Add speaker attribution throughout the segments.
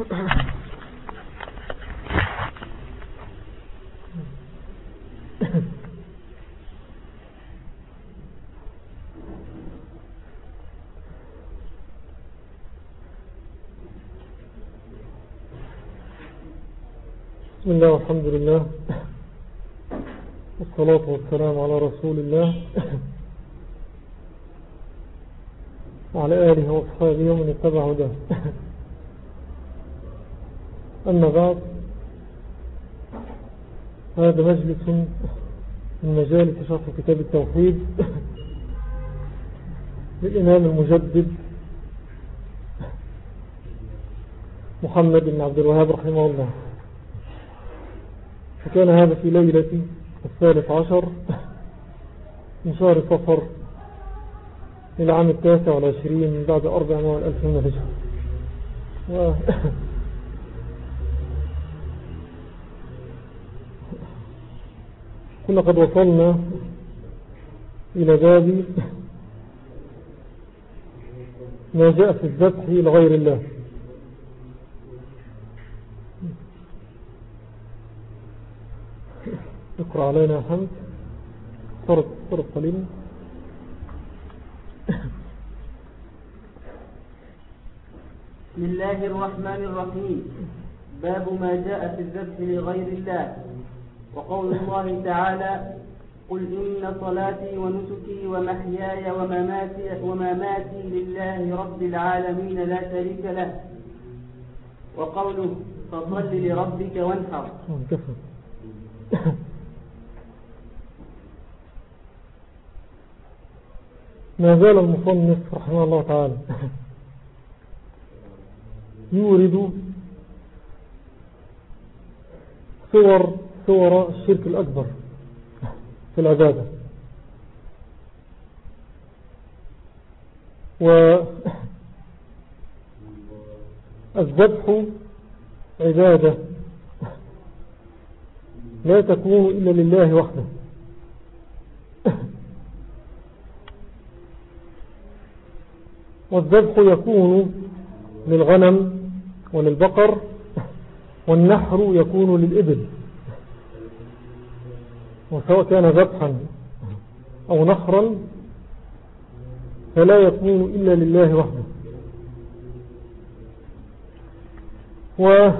Speaker 1: بسم الله والحمد لله. والصلاة والسلام على رسول الله. وعلى آله وأصحابه ومن اتبع ده أما هذا مجلس من مجالس شرح كتاب التوحيد للإمام المجدد محمد بن عبد الوهاب رحمه الله. فكان هذا في ليلة الثالث عشر من شهر صفر إلى عام التاسع والعشرين بعد أربع من الهجرة. كنا قد وصلنا إلى باب ما جاء في الذبح لغير الله. اقرأ علينا حمد. فرق فرق قليلا
Speaker 2: بسم الله الرحمن الرحيم. باب ما جاء في الذبح لغير الله. وقول الله تعالى قل إن صلاتي ونسكي ومحياي ومماتي, ومماتي لله رب العالمين لا شريك له. وقوله فصل لربك وانحر.
Speaker 1: ما زال المصنف رحمه الله تعالى يورد صور صور الشرك الأكبر في العبادة. والذبح عبادة. لا تكون إلا لله وحده. والذبح يكون للغنم وللبقر والنحر يكون للإبل. وسواء كان ذبحا أو نحرا فلا يكون إلا لله وحده. و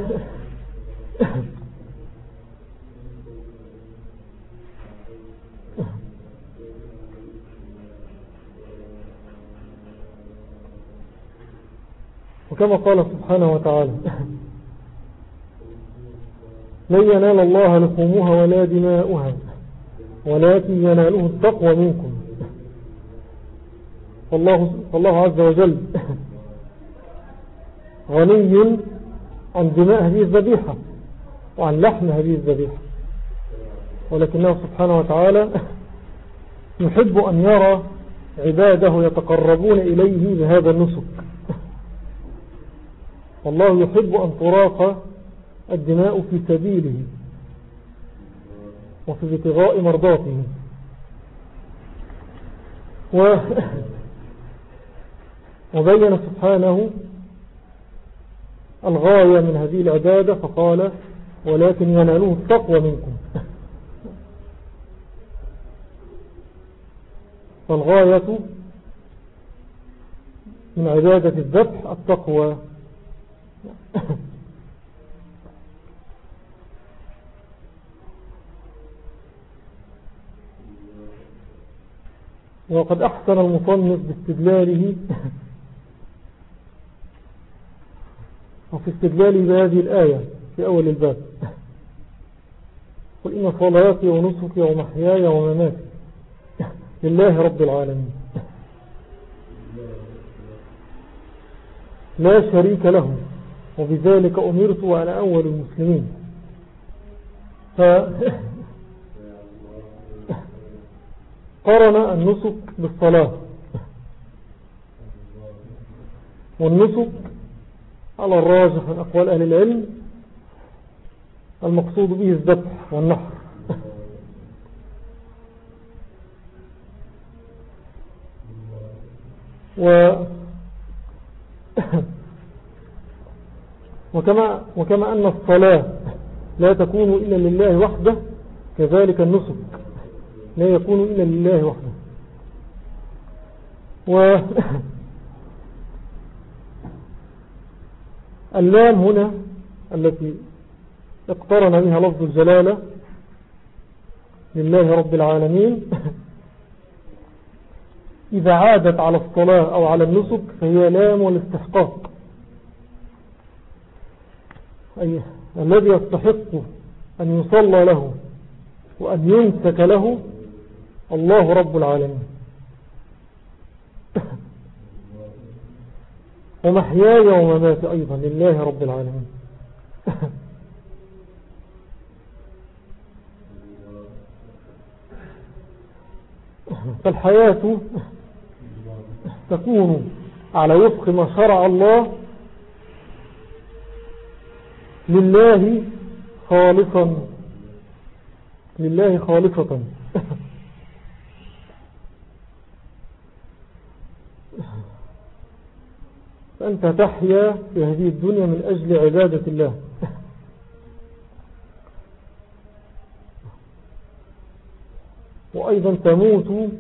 Speaker 1: وكما قال سبحانه وتعالى لن ينال الله لحومها ولا دماؤها. ولكن يناله التقوى منكم. فالله, فالله عز وجل غني عن دماء هذه الذبيحة وعن لحم هذه الذبيحة. ولكنه سبحانه وتعالى يحب أن يرى عباده يتقربون إليه بهذا النسك. والله يحب أن تراق الدماء في سبيله. وفي ابتغاء مرضاته. و وبين سبحانه الغاية من هذه العبادة فقال ولكن ينالوه التقوى منكم. فالغاية من عبادة الذبح التقوى. وقد أحسن المصنف باستدلاله وفي استدلاله بهذه الآية في أول الباب. قل إن صلاتي ونسكي ومحياي ومماتي لله رب العالمين. لا شريك له وبذلك أمرت وأنا أول المسلمين. ف قرن النسك بالصلاة. والنسك على الراجح من أقوال أهل العلم المقصود به الذبح والنحر. و وكما, وكما أن الصلاة لا تكون إلا لله وحده كذلك النسك. لا يكون إلا لله وحده. و اللام هنا التي اقترن بها لفظ الجلالة لله رب العالمين. إذا عادت على الصلاة أو على النسك فهي لام والاستحقاق. أي الذي يستحق أن يصلى له وأن ينسك له الله رب العالمين. ومحياي ومماتي أيضا لله رب العالمين. فالحياة تكون على وفق ما شرع الله لله خالصا لله خالصة فأنت تحيا في هذه الدنيا من أجل عبادة الله. وأيضا تموت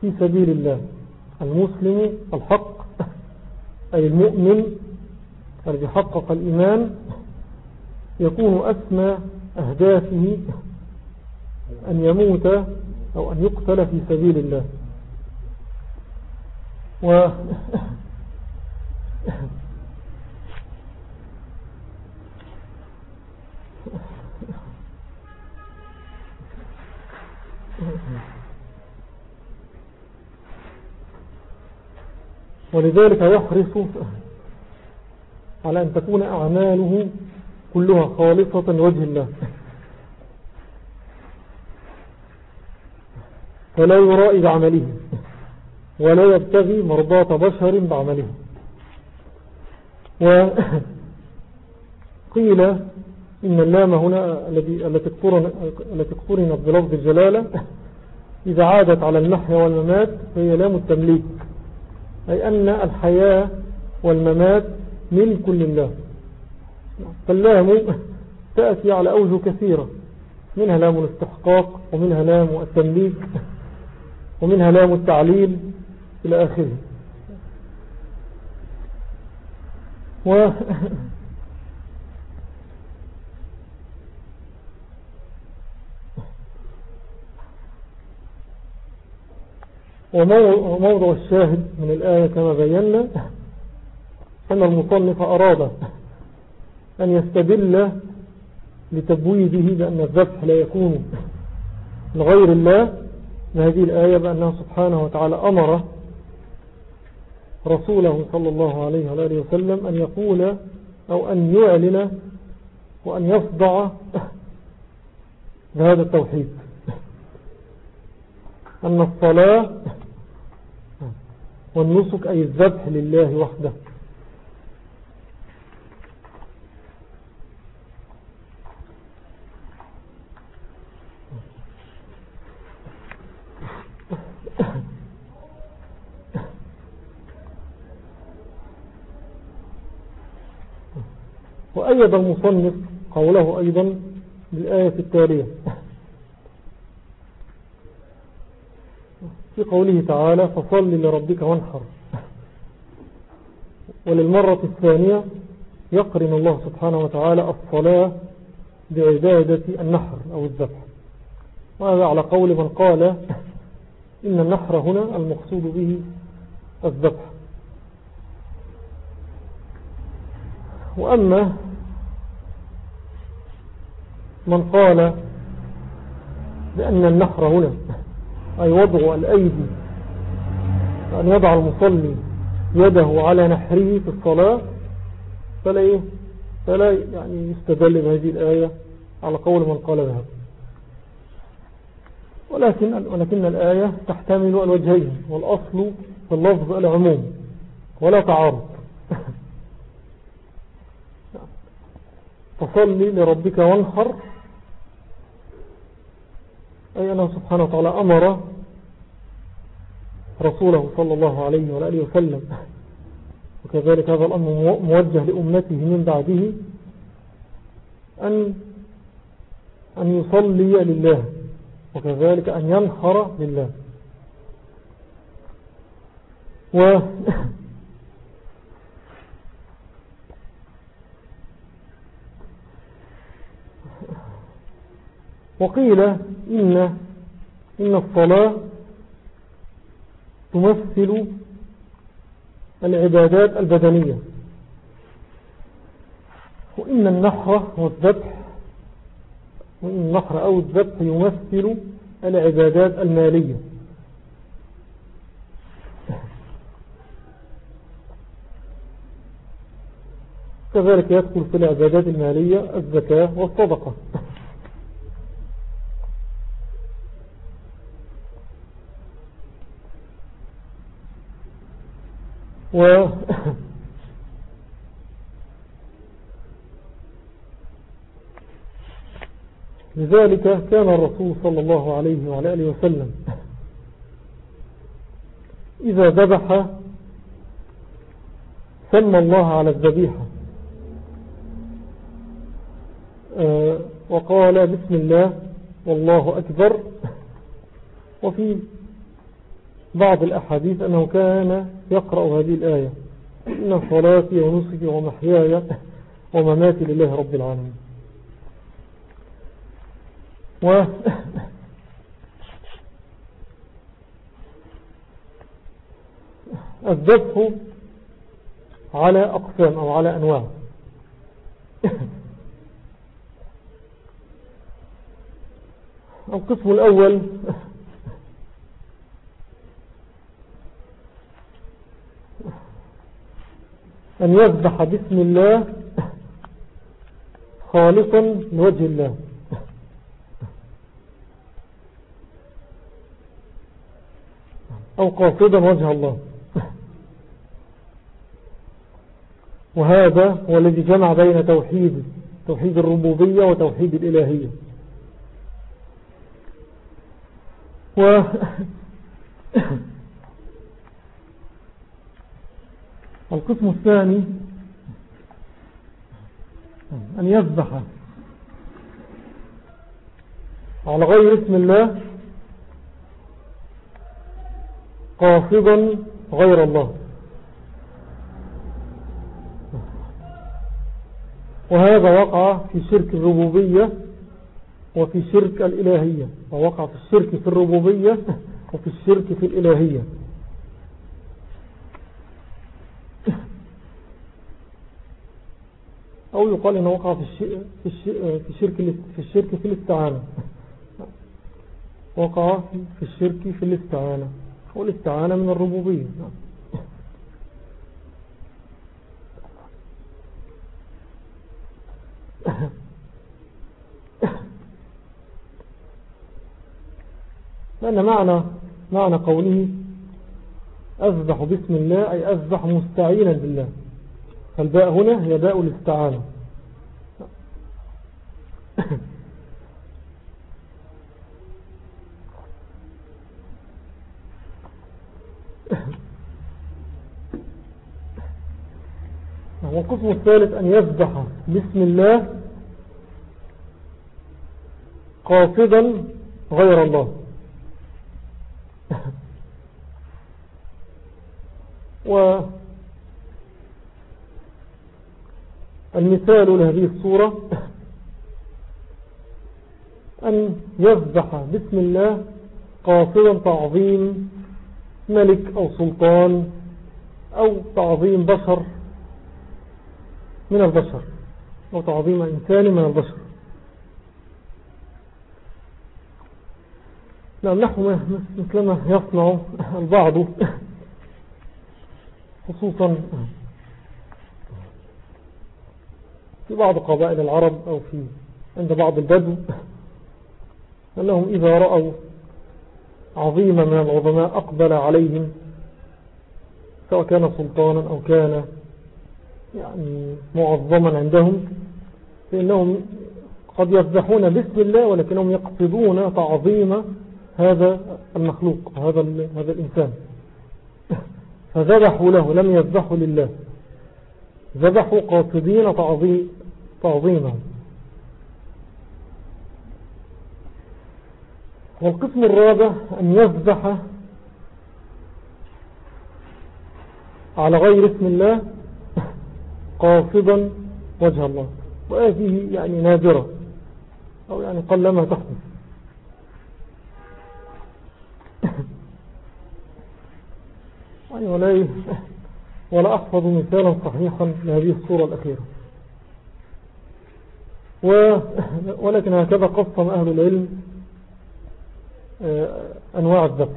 Speaker 1: في سبيل الله. المسلم الحق أي المؤمن الذي حقق الإيمان يكون أسمى أهدافه أن يموت أو أن يقتل في سبيل الله. ولذلك يحرص على أن تكون أعماله كلها خالصة لوجه الله. فلا يرائي بعمله ولا يبتغي مرضاة بشر بعمله. وقيل إن اللام هنا التي اقترنت بلفظ الجلالة إذا عادت على المحيا والممات فهي لام التمليك. أي أن الحياة والممات ملك لله فاللام تأتي على أوجه كثيرة. منها لام الاستحقاق ومنها لام التمليك ومنها لام التعليل إلى آخره. و وموضع الشاهد من الآية كما بينا أن المصنف أراد أن يستدل لتبويده بأن الذبح لا يكون لغير الله بهذه الآية بأنه سبحانه وتعالى أمر رسوله صلى الله عليه وآله وسلم أن يقول أو أن يعلن وأن يصدع بهذا التوحيد. أن الصلاة والنسك أي الذبح لله وحده. وأيضا المصنف قوله أيضا بالآية التالية. في قوله تعالى فصل لربك وانحر وللمرة الثانية يقرن الله سبحانه وتعالى الصلاة بعبادة النحر أو الذبح وهذا على قول من قال إن النحر هنا المقصود به الذبح وأما من قال بأن النحر هنا أي وضع الأيدي أن يضع المصلي يده على نحره في الصلاة فلا, إيه؟ فلا يعني يستدل بهذه الآية على قول من قال بها ولكن, ولكن الآية تحتمل الوجهين والأصل في اللفظ العموم ولا تعارض فصلي لربك وانحر. أي أنه سبحانه وتعالى أمر رسوله صلى الله عليه وآله وسلم. وكذلك هذا الأمر موجه لأمته من بعده أن أن يصلي لله. وكذلك أن ينحر لله. وقيل إن, إن الصلاة تمثل العبادات البدنية. وإن النحر والذبح وإن النحر أو الذبح يمثل العبادات المالية. كذلك يدخل في العبادات المالية الزكاة والصدقة. و لذلك كان الرسول صلى الله عليه وعلى آله وسلم إذا ذبح سمى الله على الذبيحة. آه، وقال بسم الله والله أكبر. وفي بعض الأحاديث أنه كان يقرأ هذه الآية. إن صلاتي ونسكي ومحياي ومماتي لله رب العالمين. و الذبح على أقسام أو على أنواع. القسم الأول أن يذبح باسم الله خالصا لوجه الله. أو قاصدا وجه الله. وهذا هو الذي جمع بين توحيد توحيد الربوبية وتوحيد الإلهية. و القسم الثاني أن يذبح على غير اسم الله قاصدا غير الله. وهذا وقع في شرك الربوبية وفي شرك الإلهية. ووقع في الشرك في الربوبية وفي الشرك في الإلهية. أو يقال إنه وقع في الشرك في الشرك في الاستعانة. وقع في الشرك في الاستعانة. والاستعانة من الربوبية. لأن معنى معنى قوله أذبح باسم الله أي أذبح مستعينا بالله. فالباء هنا هي باء الاستعانة والقسم الثالث أن يذبح باسم الله قاصدا غير الله. و المثال لهذه الصورة أن يذبح باسم الله قاصدا تعظيم ملك أو سلطان أو تعظيم بشر من البشر أو تعظيم إنسان من البشر. نعم نحن مثلما يصنع البعض خصوصا في بعض قبائل العرب أو في عند بعض البدو أنهم إذا رأوا عظيما من العظماء أقبل عليهم سواء كان سلطانا أو كان يعني معظما عندهم فإنهم قد يذبحون باسم الله ولكنهم يقصدون تعظيم هذا المخلوق هذا, هذا الإنسان. فذبحوا له لم يذبحوا لله. ذبحوا قاصدين تعظيما. والقسم الرابع أن يذبح على غير اسم الله قاصدا وجه الله. وهذه يعني نادرة أو يعني قلما تحدث. يعني ولا ولا أحفظ مثالا صحيحا لهذه الصورة الأخيرة. ولكن هكذا قسم أهل العلم آه، أنواع الذبح.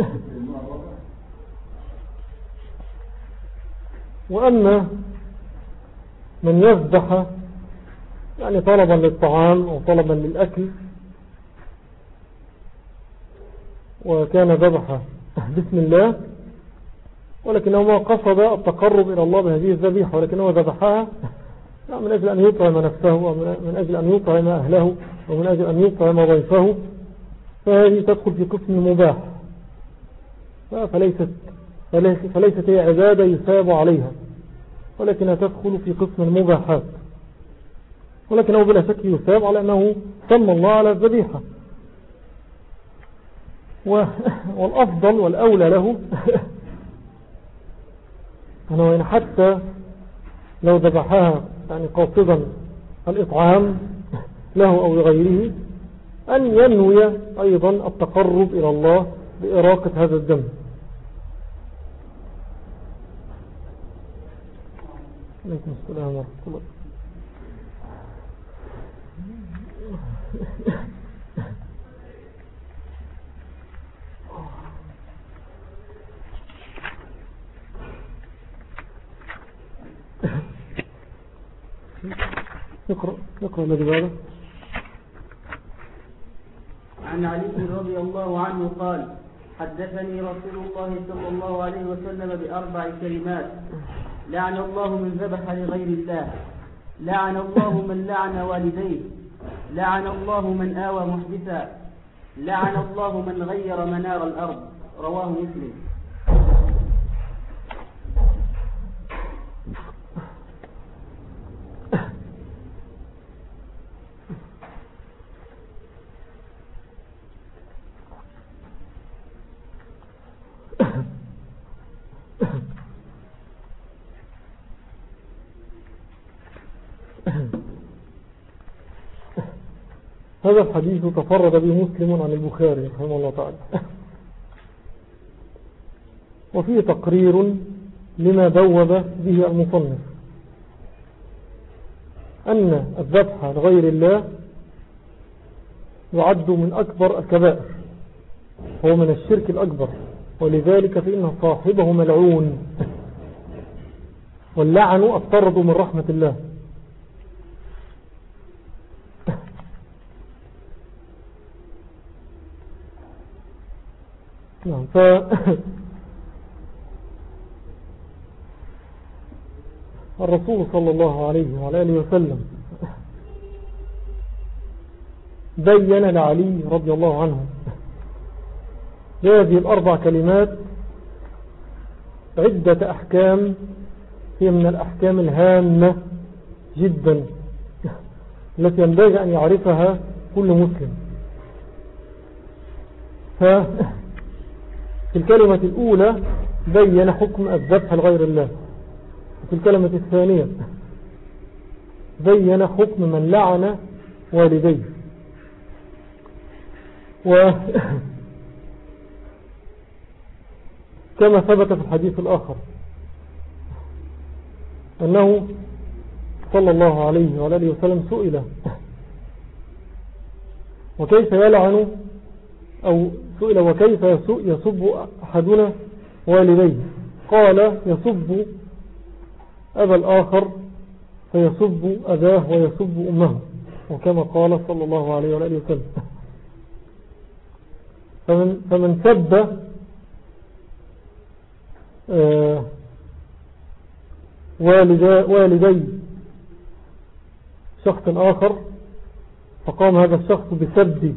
Speaker 1: وأما من يذبح يعني طلبا للطعام أو طلبا للأكل وكان ذبح بسم الله ولكنه ما قصد التقرب إلى الله بهذه الذبيحة ولكنه ذبحها من أجل أن يطعم نفسه ومن أجل أن يطعم أهله ومن أجل أن يطعم ضيفه فهذه تدخل في قسم مباح. فليست, فليست هي عبادة يثاب عليها ولكنها تدخل في قسم المباحات. ولكنه بلا شك يثاب على أنه سمى الله على الذبيحة. والأفضل والأولى له. أنه حتى لو ذبحها يعني قاصدا الإطعام له أو لغيره أن ينوي أيضا التقرب إلى الله بإراقة هذا الدم. عليكم السلام ورحمة الله. اقرأ اقرأ الذي بعده.
Speaker 2: عن علي رضي الله عنه قال حدثني رسول الله صلى الله عليه وسلم بأربع كلمات. لعن الله من ذبح لغير الله. لعن الله من لعن والديه. لعن الله من آوى محدثا. لعن الله من غير منار الأرض. رواه مسلم.
Speaker 1: هذا الحديث تفرد به مسلم عن البخاري رحمه الله تعالى. وفيه تقرير لما بوب به المصنف. أن الذبح لغير الله يعد من أكبر الكبائر. هو من الشرك الأكبر. ولذلك فإن صاحبه ملعون. واللعن الطرد من رحمة الله. نعم ف الرسول صلى الله عليه وعلى آله وسلم بين لعلي رضي الله عنه هذه الأربع كلمات عدة أحكام هي من الأحكام الهامة جدا التي ينبغي أن يعرفها كل مسلم. في الكلمة الأولى بين حكم الذبح لغير الله. في الكلمة الثانية بين حكم من لعن والديه. و كما ثبت في الحديث الآخر أنه صلى الله عليه وعلى وسلم سئل وكيف يلعن أو سئل وكيف يسب أحدنا والديه؟ قال يسب أبا الآخر فيسب أباه ويسب أمه وكما قال صلى الله عليه وآله وسلم. فمن, فمن سب آه، والدي شخص آخر فقام هذا الشخص بسب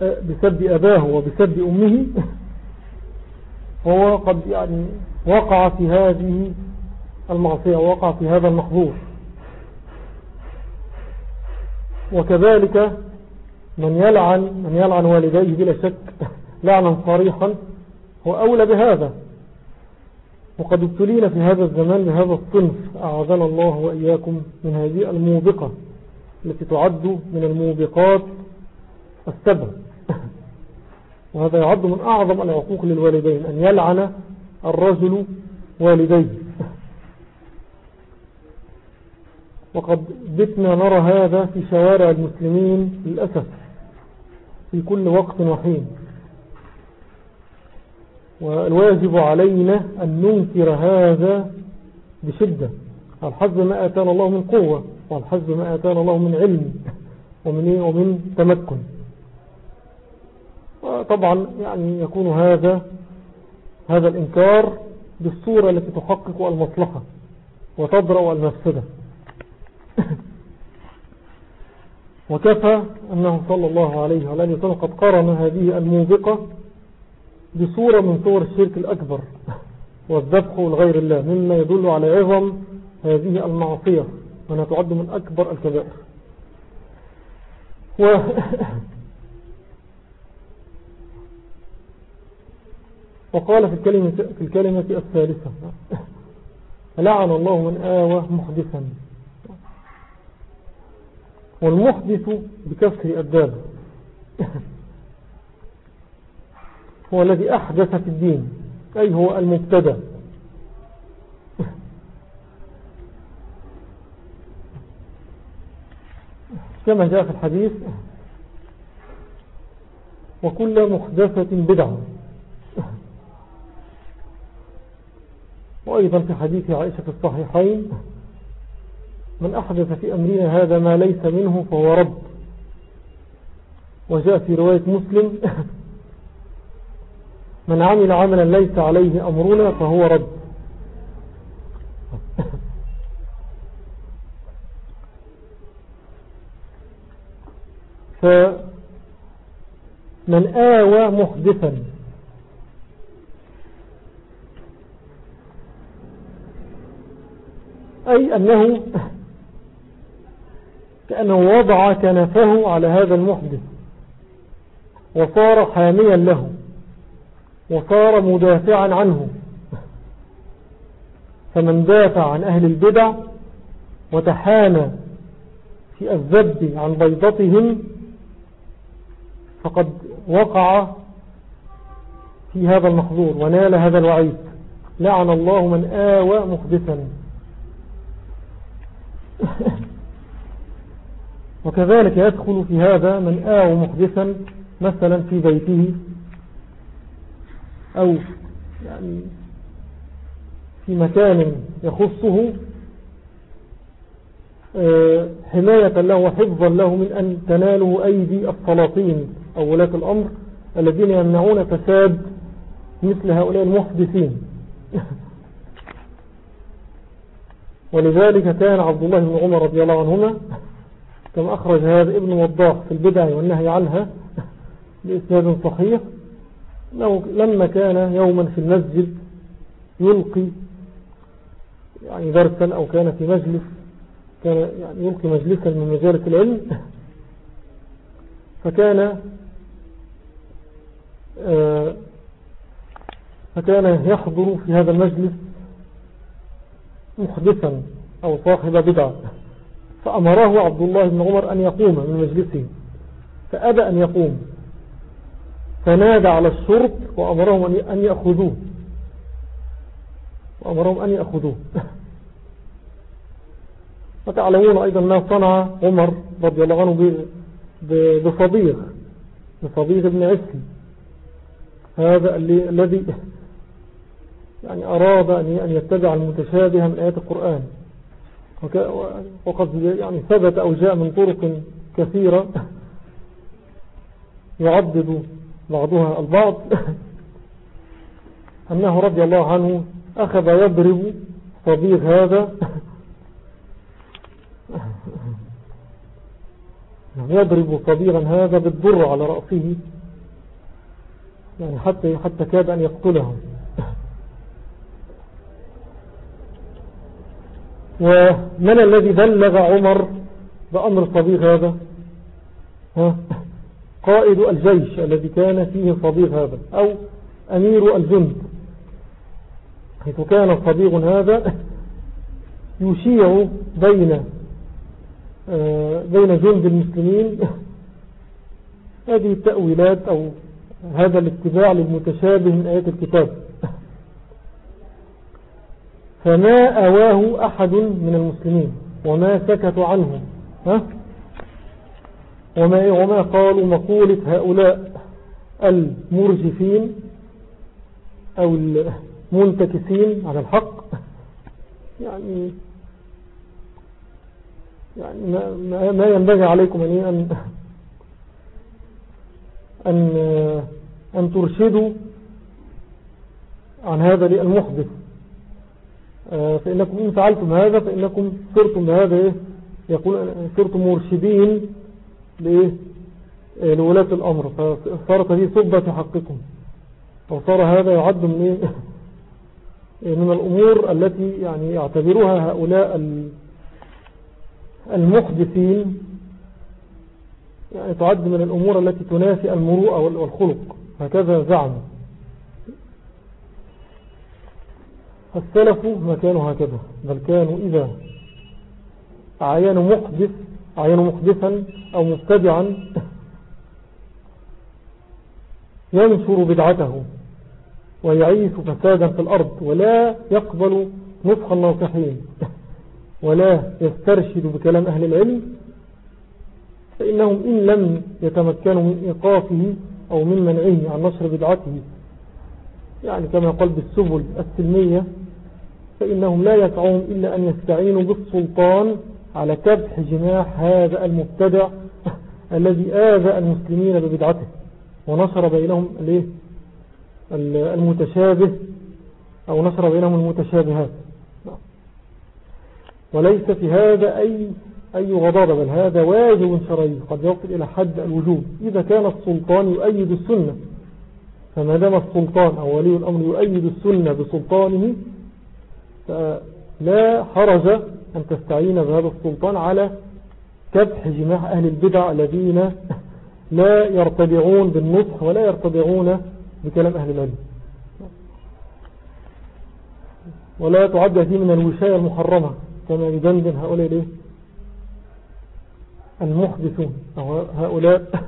Speaker 1: بسب أباه وبسب أمه. هو قد يعني وقع في هذه المعصية وقع في هذا المحظور. وكذلك من يلعن من يلعن والديه بلا شك لعنا صريحا هو أولى بهذا. وقد ابتلينا في هذا الزمان بهذا الصنف أعاذنا الله وإياكم من هذه الموبقة. التي تعد من الموبقات السبع. وهذا يعد من أعظم العقوق للوالدين أن يلعن الرجل والديه. وقد بتنا نرى هذا في شوارع المسلمين للأسف في كل وقت وحين. والواجب علينا أن ننكر هذا بشدة. الحظ ما آتانا الله من قوة والحظ ما آتانا الله من علم ومن, إيه؟ ومن تمكن وطبعا يعني يكون هذا هذا الإنكار بالصورة التي تحقق المصلحة وتضرأ المفسدة وكفى أنه صلى الله عليه وآله وسلم قد قرن هذه الموبقة بصورة من صور الشرك الأكبر والذبح لغير الله مما يدل على عظم هذه المعصية وأنها تعد من أكبر الكبائر. و وقال في الكلمة, في الكلمة الثالثة لعن الله من آوى محدثا. والمحدث بكسر الدال. هو الذي أحدث في الدين أي هو المبتدى كما جاء في الحديث وكل محدثة بدعة. وأيضا في حديث عائشة في الصحيحين من أحدث في أمرنا هذا ما ليس منه فهو رب. وجاء في رواية مسلم من عمل عملا ليس عليه أمرنا فهو رد فمن آوى محدثا. أي أنه كأنه وضع كنفه على هذا المحدث وصار حاميا له وصار مدافعا عنه. فمن دافع عن أهل البدع وتحانى في الذب عن بيضتهم فقد وقع في هذا المحظور ونال هذا الوعيد. لعن الله من آوى محدثا وكذلك يدخل في هذا من آوى محدثا مثلا في بيته أو يعني في مكان يخصه آه، حماية له وحفظا له من أن تناله أيدي السلاطين. أو ولاة الأمر الذين يمنعون فساد مثل هؤلاء المحدثين. ولذلك كان عبد الله بن عمر رضي الله عنهما كما أخرج هذا ابن وضاح في البدع والنهي عنها بإسناد صحيح. لما كان يوما في المسجد يلقي يعني درسا أو كان في مجلس كان يعني يلقي مجلسا من مجالس العلم فكان فكان يحضر في هذا المجلس محدثا أو صاحب بدعة. فأمره عبد الله بن عمر أن يقوم من مجلسه. فأبى أن يقوم. فنادى على الشرط وأمرهم أن يأخذوه. وأمرهم أن يأخذوه. وتعلمون أيضا ما صنع عمر رضي الله عنه بصديق بصديق ابن عسل. هذا الذي يعني أراد أن يتبع المتشابه من آيات القرآن. وقد يعني ثبت أو جاء من طرق كثيرة يعدد بعضها البعض أنه رضي الله عنه أخذ يضرب صديق هذا يضرب صبيغا هذا بالضر على رأسه. يعني حتى, حتى كاد أن يقتله ومن الذي بلغ عمر بأمر صبيغ هذا؟ ها؟ قائد الجيش الذي كان فيه صبيغ هذا أو أمير الجند. حيث كان صبيغ هذا يشيع بين آه، بين جند المسلمين. هذه التأويلات أو هذا الاتباع للمتشابه من آيات الكتاب. فما أواه أحد من المسلمين وما سكتوا عنه. ها؟ وما, وما قالوا مقولة هؤلاء المرجفين أو المنتكسين على الحق. يعني يعني ما, ما ينبغي عليكم أن أن أن ترشدوا عن هذا المحدث آه، فإنكم إن فعلتم هذا فإنكم صرتم بهذا إيه؟ يقول صرتم مرشدين آه، لولاة الأمر. فصارت هذه صبة في حقكم. وصار هذا يعد من إيه؟ من الأمور التي يعني يعتبرها هؤلاء المحدثين يعني تعد من الأمور التي تنافي المروءة والخلق. هكذا زعموا السلف ما كانوا هكذا. بل كانوا إذا عينوا محدث عينوا محدثا أو مبتدعا ينشر بدعته ويعيش فسادا في الأرض ولا يقبل نصح الناصحين ولا يسترشد بكلام أهل العلم فإنهم إن لم يتمكنوا من إيقافه أو من منعه عن نشر بدعته. يعني كما قال بالسبل السلمية فإنهم لا يسعون إلا أن يستعينوا بالسلطان على كبح جماح هذا المبتدع الذي آذى المسلمين ببدعته ونشر بينهم المتشابه أو نشر بينهم المتشابهات. وليس في هذا أي, أي غضاضة بل هذا واجب شرعي. قد يصل إلى حد الوجوب. إذا كان السلطان يؤيد السنة فما دام السلطان أو ولي الأمر يؤيد السنة بسلطانه فلا حرج أن تستعين بهذا السلطان على كبح جماح أهل البدع الذين لا يرتبعون بالنصح ولا يرتبعون بكلام أهل العلم. ولا تعد هذه من الوشاية المحرمة كما يدندن هؤلاء. ليه المحدثون أو هؤلاء.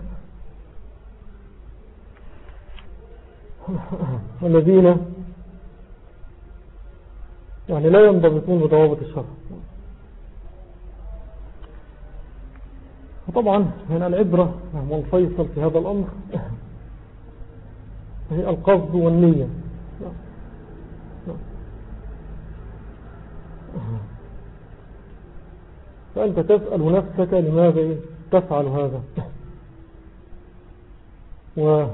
Speaker 1: الذين يعني لا ينضبطون بضوابط الشرع. وطبعا هنا العبرة والفيصل في هذا الأمر هي القصد والنية. فأنت تسأل نفسك لماذا تفعل هذا؟ و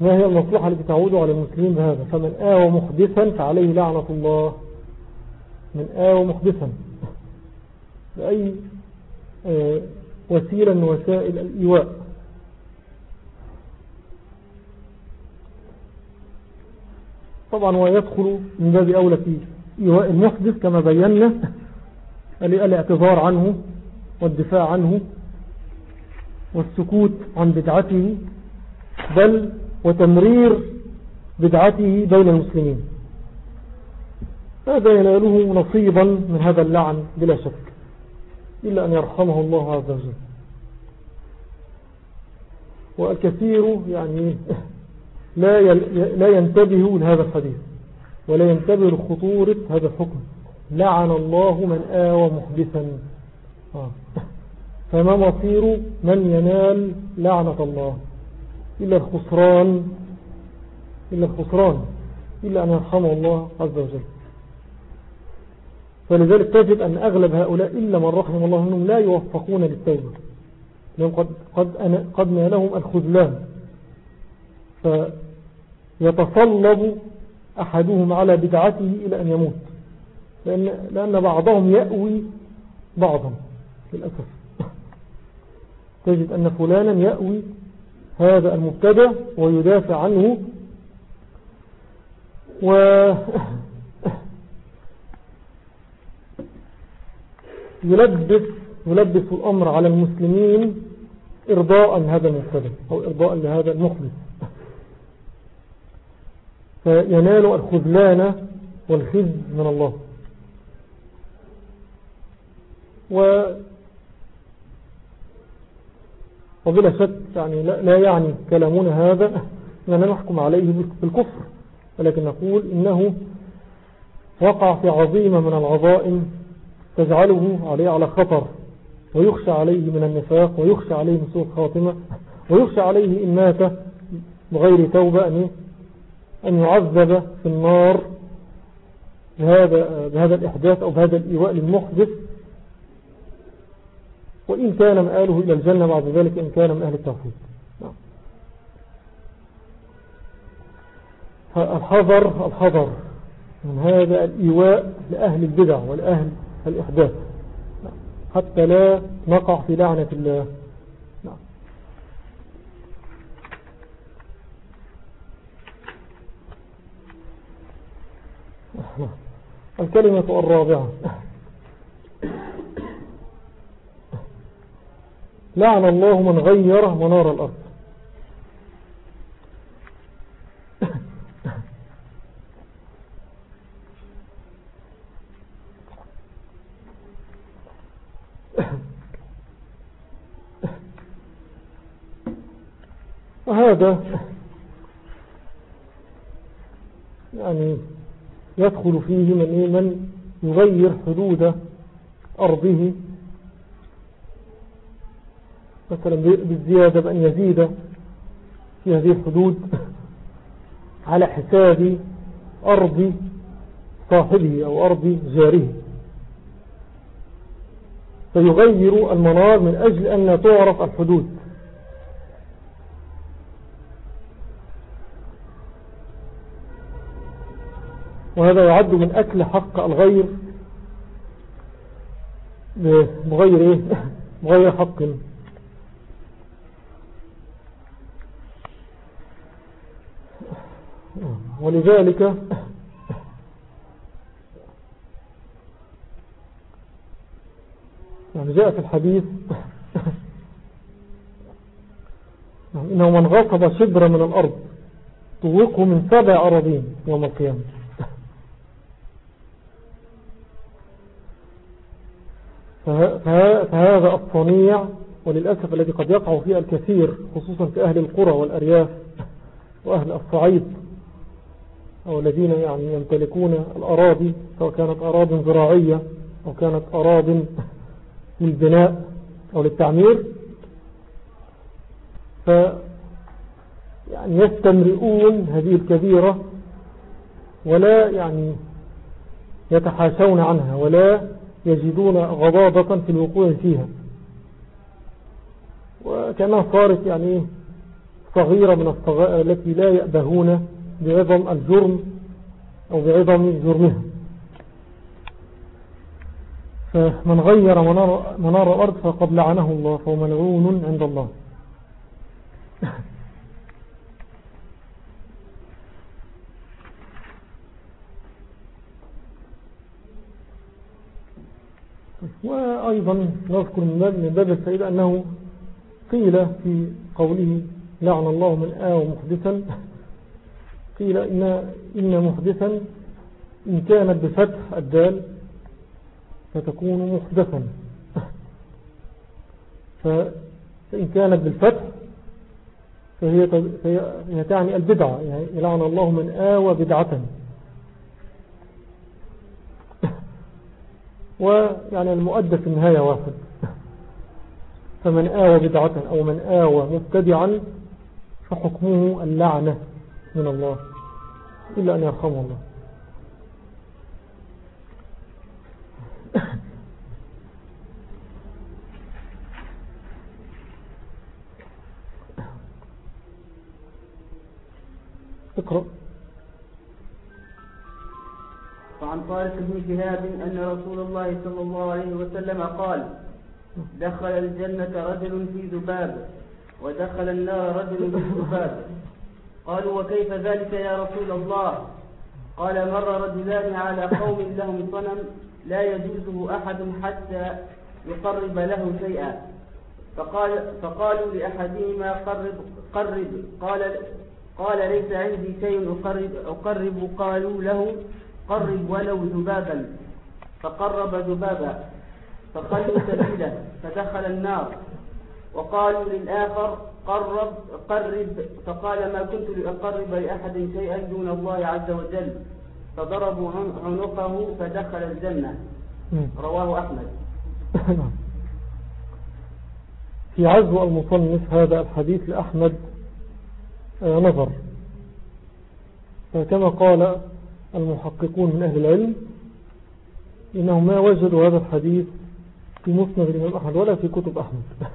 Speaker 1: ما هي المصلحة التي تعود على المسلمين بهذا؟ فمن آوى محدثا فعليه لعنة الله. من آوى محدثا. بأي آه، وسيلة من وسائل الإيواء؟ طبعا ويدخل من باب أولى في إيواء المحدث كما بينا الاعتذار عنه والدفاع عنه والسكوت عن بدعته بل وتمرير بدعته بين المسلمين. هذا يناله نصيبا من هذا اللعن بلا شك إلا أن يرحمه الله عز وجل. والكثير يعني لا ينتبه لهذا الحديث. ولا ينتبه لخطورة هذا الحكم. لعن الله من آوى محدثا. آه. فما مصير من ينال لعنة الله؟ إلا الخسران. إلا الخسران. إلا أن يرحمه الله عز وجل. فلذلك تجد أن أغلب هؤلاء إلا من رحم الله منهم لا يوفقون للتوبة. لأن قد, قد, قد نالهم الخذلان. فيتصلب أحدهم على بدعته إلى أن يموت. لأن, لأن بعضهم يأوي بعضا للأسف. تجد أن فلانا يأوي هذا المبتدع ويدافع عنه. و يلبس يلبس الأمر على المسلمين إرضاء هذا المبتدع أو إرضاء لهذا المخلص. فينال الخذلان والخز من الله. و وبلا شك يعني لا, لا يعني كلامنا هذا أننا نحكم عليه بالكفر ولكن نقول إنه وقع في عظيمة من العظائم تجعله عليه على خطر ويخشى عليه من النفاق ويخشى عليه من سوء خاتمة ويخشى عليه إن مات بغير توبة أن أن يعذب في النار بهذا, بهذا الإحداث أو بهذا الإيواء للمحدث وإن كان مآله إلى الجنة بعد ذلك إن كان من أهل التوحيد نعم. فالحذر الحذر من هذا الإيواء لأهل البدع والأهل الإحداث نعم. حتى لا نقع في لعنة الله نعم. الكلمة الرابعة. لعن الله من غير منار الأرض. وهذا يعني يدخل فيه من؟ من يغير حدود أرضه مثلا بالزيادة بأن يزيد في هذه الحدود على حساب أرض صاحبه أو أرض جاره فيغير المنار من أجل أن تعرف الحدود وهذا يعد من أكل حق الغير. بغير إيه؟ بغير حق. ولذلك يعني جاء في الحديث إنه من غصب شبرا من الأرض طوقه من سبع أراضين يوم القيامة. فهذا الصنيع وللأسف الذي قد يقع فيه الكثير خصوصا في أهل القرى والأرياف وأهل الصعيد أو الذين يعني يمتلكون الأراضي سواء كانت أراضي زراعية أو كانت أراضي للبناء أو للتعمير. ف يعني يستمرئون هذه الكبيرة ولا يعني يتحاشون عنها ولا يجدون غضاضة في الوقوع فيها. وكأنها صارت يعني صغيرة من الصغائر التي لا يأبهون بعظم الجرم أو بعظم جرمها. فمن غير منار, الأرض فقد لعنه الله فهو ملعون عند الله. وأيضا نذكر من باب السيد أنه قيل في قوله لعن الله من آوى محدثا قيل إن, إن محدثا إن كانت بفتح الدال فتكون محدثا. فإن كانت بالفتح فهي, فهي تعني البدعة يعني لعن الله من آوى بدعة. ويعني المؤدى في النهاية واحد. فمن آوى بدعة أو من آوى مبتدعا فحكمه اللعنة من الله إلا أن يرحمه الله. اقرأ.
Speaker 2: وعن طارق بن شهاب أن رسول الله صلى الله عليه وسلم قال دخل الجنة رجل في ذباب ودخل النار رجل في ذباب. قالوا وكيف ذلك يا رسول الله؟ قال مر رجلان على قوم لهم صنم لا يجوزه أحد حتى يقرب له شيئا. فقال فقالوا لأحدهما قرب قرب. قال قال ليس عندي شيء أقرب, أقرب. قالوا له قرب ولو ذبابا. فقرب ذبابا. فخلوا سبيله فدخل النار. وقالوا للآخر قرب قرب. فقال ما كنت لأقرب لأحد شيئا دون الله عز وجل. فضربوا عنقه فدخل الجنة. رواه أحمد.
Speaker 1: في عزو المصنف هذا الحديث لأحمد آه، نظر. فكما قال المحققون من أهل العلم إنهم ما وجدوا هذا الحديث في مسند الإمام أحمد ولا في كتب أحمد.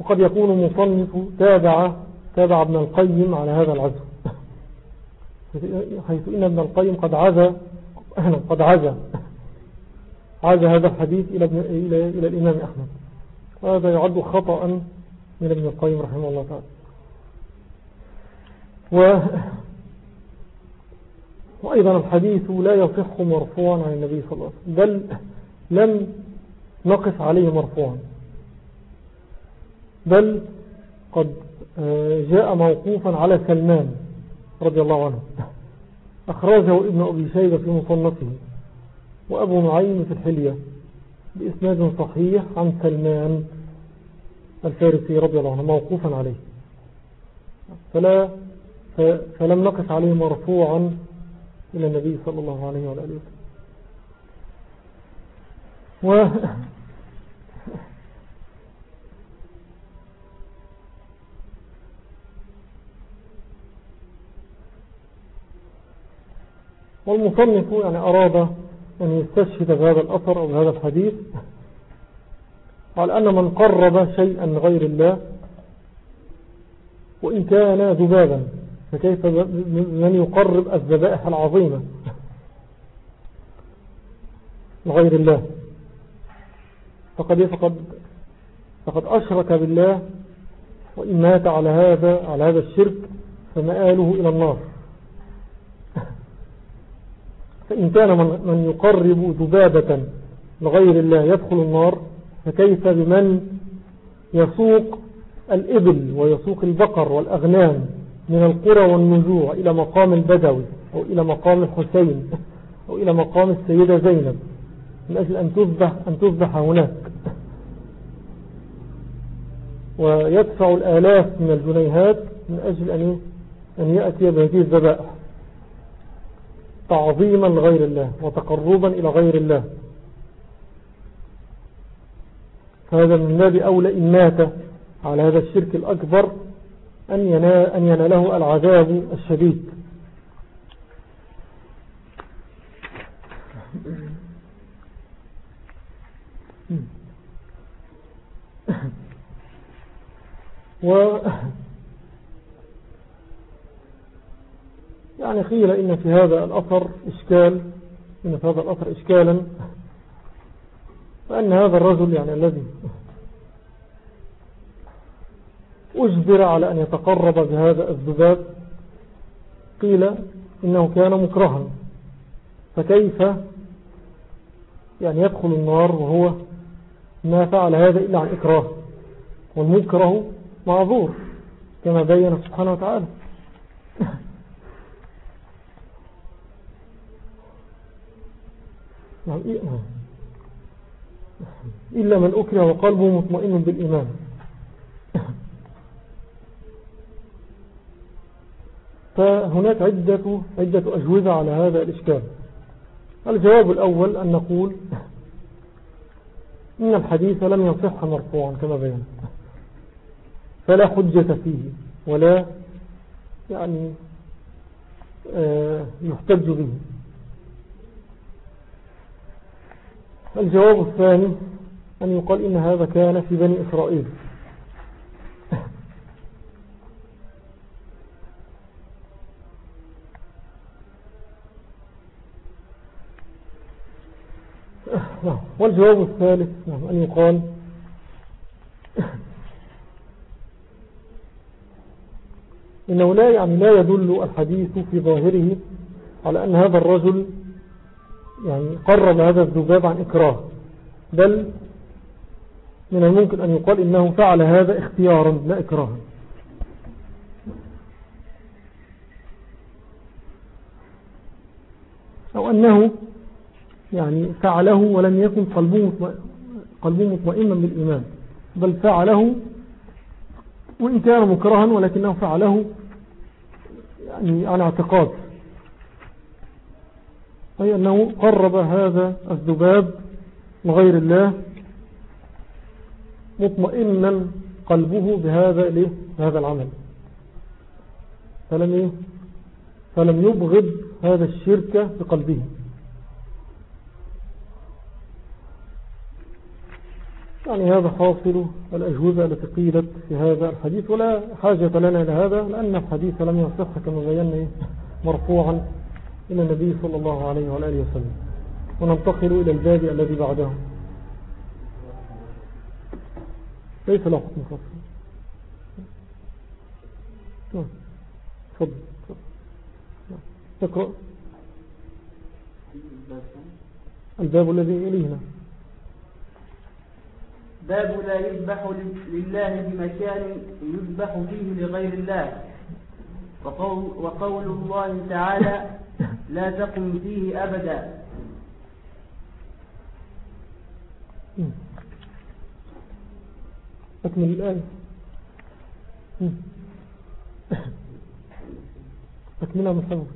Speaker 1: وقد يكون مصنف تابع تابع ابن القيم على هذا العزو حيث إن ابن القيم قد عزى قد عزى عزى هذا الحديث إلى, ابن إلى, إلى الإمام أحمد. وهذا يعد خطأ من ابن القيم رحمه الله تعالى. و وأيضا الحديث لا يصح مرفوعا عن النبي صلى الله عليه وسلم بل لم نقف عليه مرفوعا. بل قد آه، جاء موقوفا على سلمان رضي الله عنه أخرجه ابن أبي شيبة في مصنفه وأبو معين في الحلية بإسناد صحيح عن سلمان الفارسي رضي الله عنه موقوفا عليه. فلا فلم نقف عليه مرفوعا إلى النبي صلى الله عليه وعلى آله. وسلم والمصنف يعني أراد أن يستشهد بهذا الأثر أو بهذا الحديث على أن من قرب شيئا غير الله وإن كان ذبابا فكيف من يقرب الذبائح العظيمة لغير الله؟ فقد فقد فقد أشرك بالله وإن مات على هذا على هذا الشرك فمآله إلى النار فإن كان من يقرب ذبابة لغير الله يدخل النار فكيف بمن يسوق الإبل ويسوق البقر والأغنام؟ من القرى والنزوع إلى مقام البدوي أو إلى مقام الحسين أو إلى مقام السيدة زينب. من أجل أن تذبح, أن تذبح هناك. ويدفع الآلاف من الجنيهات من أجل أن يأتي بهذه الذبائح. تعظيما لغير الله وتقربا إلى غير الله. فهذا من باب أولى إن مات على هذا الشرك الأكبر أن أن يناله العذاب الشديد. و يعني قيل إن في هذا الأثر إشكال إن في هذا الأثر إشكالا فأن هذا الرجل يعني الذي أجبر على أن يتقرب بهذا الذباب. قيل إنه كان مكرها. فكيف؟ يعني يدخل النار وهو ما فعل هذا إلا عن إكراه. والمكره معذور كما بين سبحانه وتعالى. نعم، إلا من أكره وقلبه مطمئن بالإيمان. فهناك عدة, عدة أجوبة على هذا الإشكال. الجواب الأول أن نقول إن الحديث لم يصح مرفوعا كما بيان فلا حجة فيه ولا يعني آه، يحتج به. الجواب الثاني أن يقال إن هذا كان في بني إسرائيل. والجواب الثالث نعم أن يقال إنه لا يعني لا يدل الحديث في ظاهره على أن هذا الرجل يعني قرب هذا الذباب عن إكراه بل من الممكن أن يقال إنه فعل هذا اختيارا لا إكراها. أو أنه يعني فعله ولم يكن قلبه مطمئنا بالإيمان بل فعله وإن كان مكرها ولكنه فعله يعني على اعتقاد أي أنه قرب هذا الذباب لغير الله مطمئنا قلبه بهذا هذا العمل فلم؟ فلم يبغض هذا الشرك بقلبه يعني هذا حاصل الأجوبة التي قيلت في هذا الحديث ولا حاجة لنا إلى هذا لأن الحديث لم يصح كما بينا؟ مرفوعا إلى النبي صلى الله عليه وآله وسلم وننتقل إلى الباب الذي بعده ليس له حكم خاص نعم. تفضل تقرأ الباب الذي إلينا
Speaker 2: باب لا يذبح لله بمكان يذبح فيه لغير الله. وقول, وقول الله تعالى لا تقم فيه أبدا.
Speaker 1: أكمل الآية. أكملها من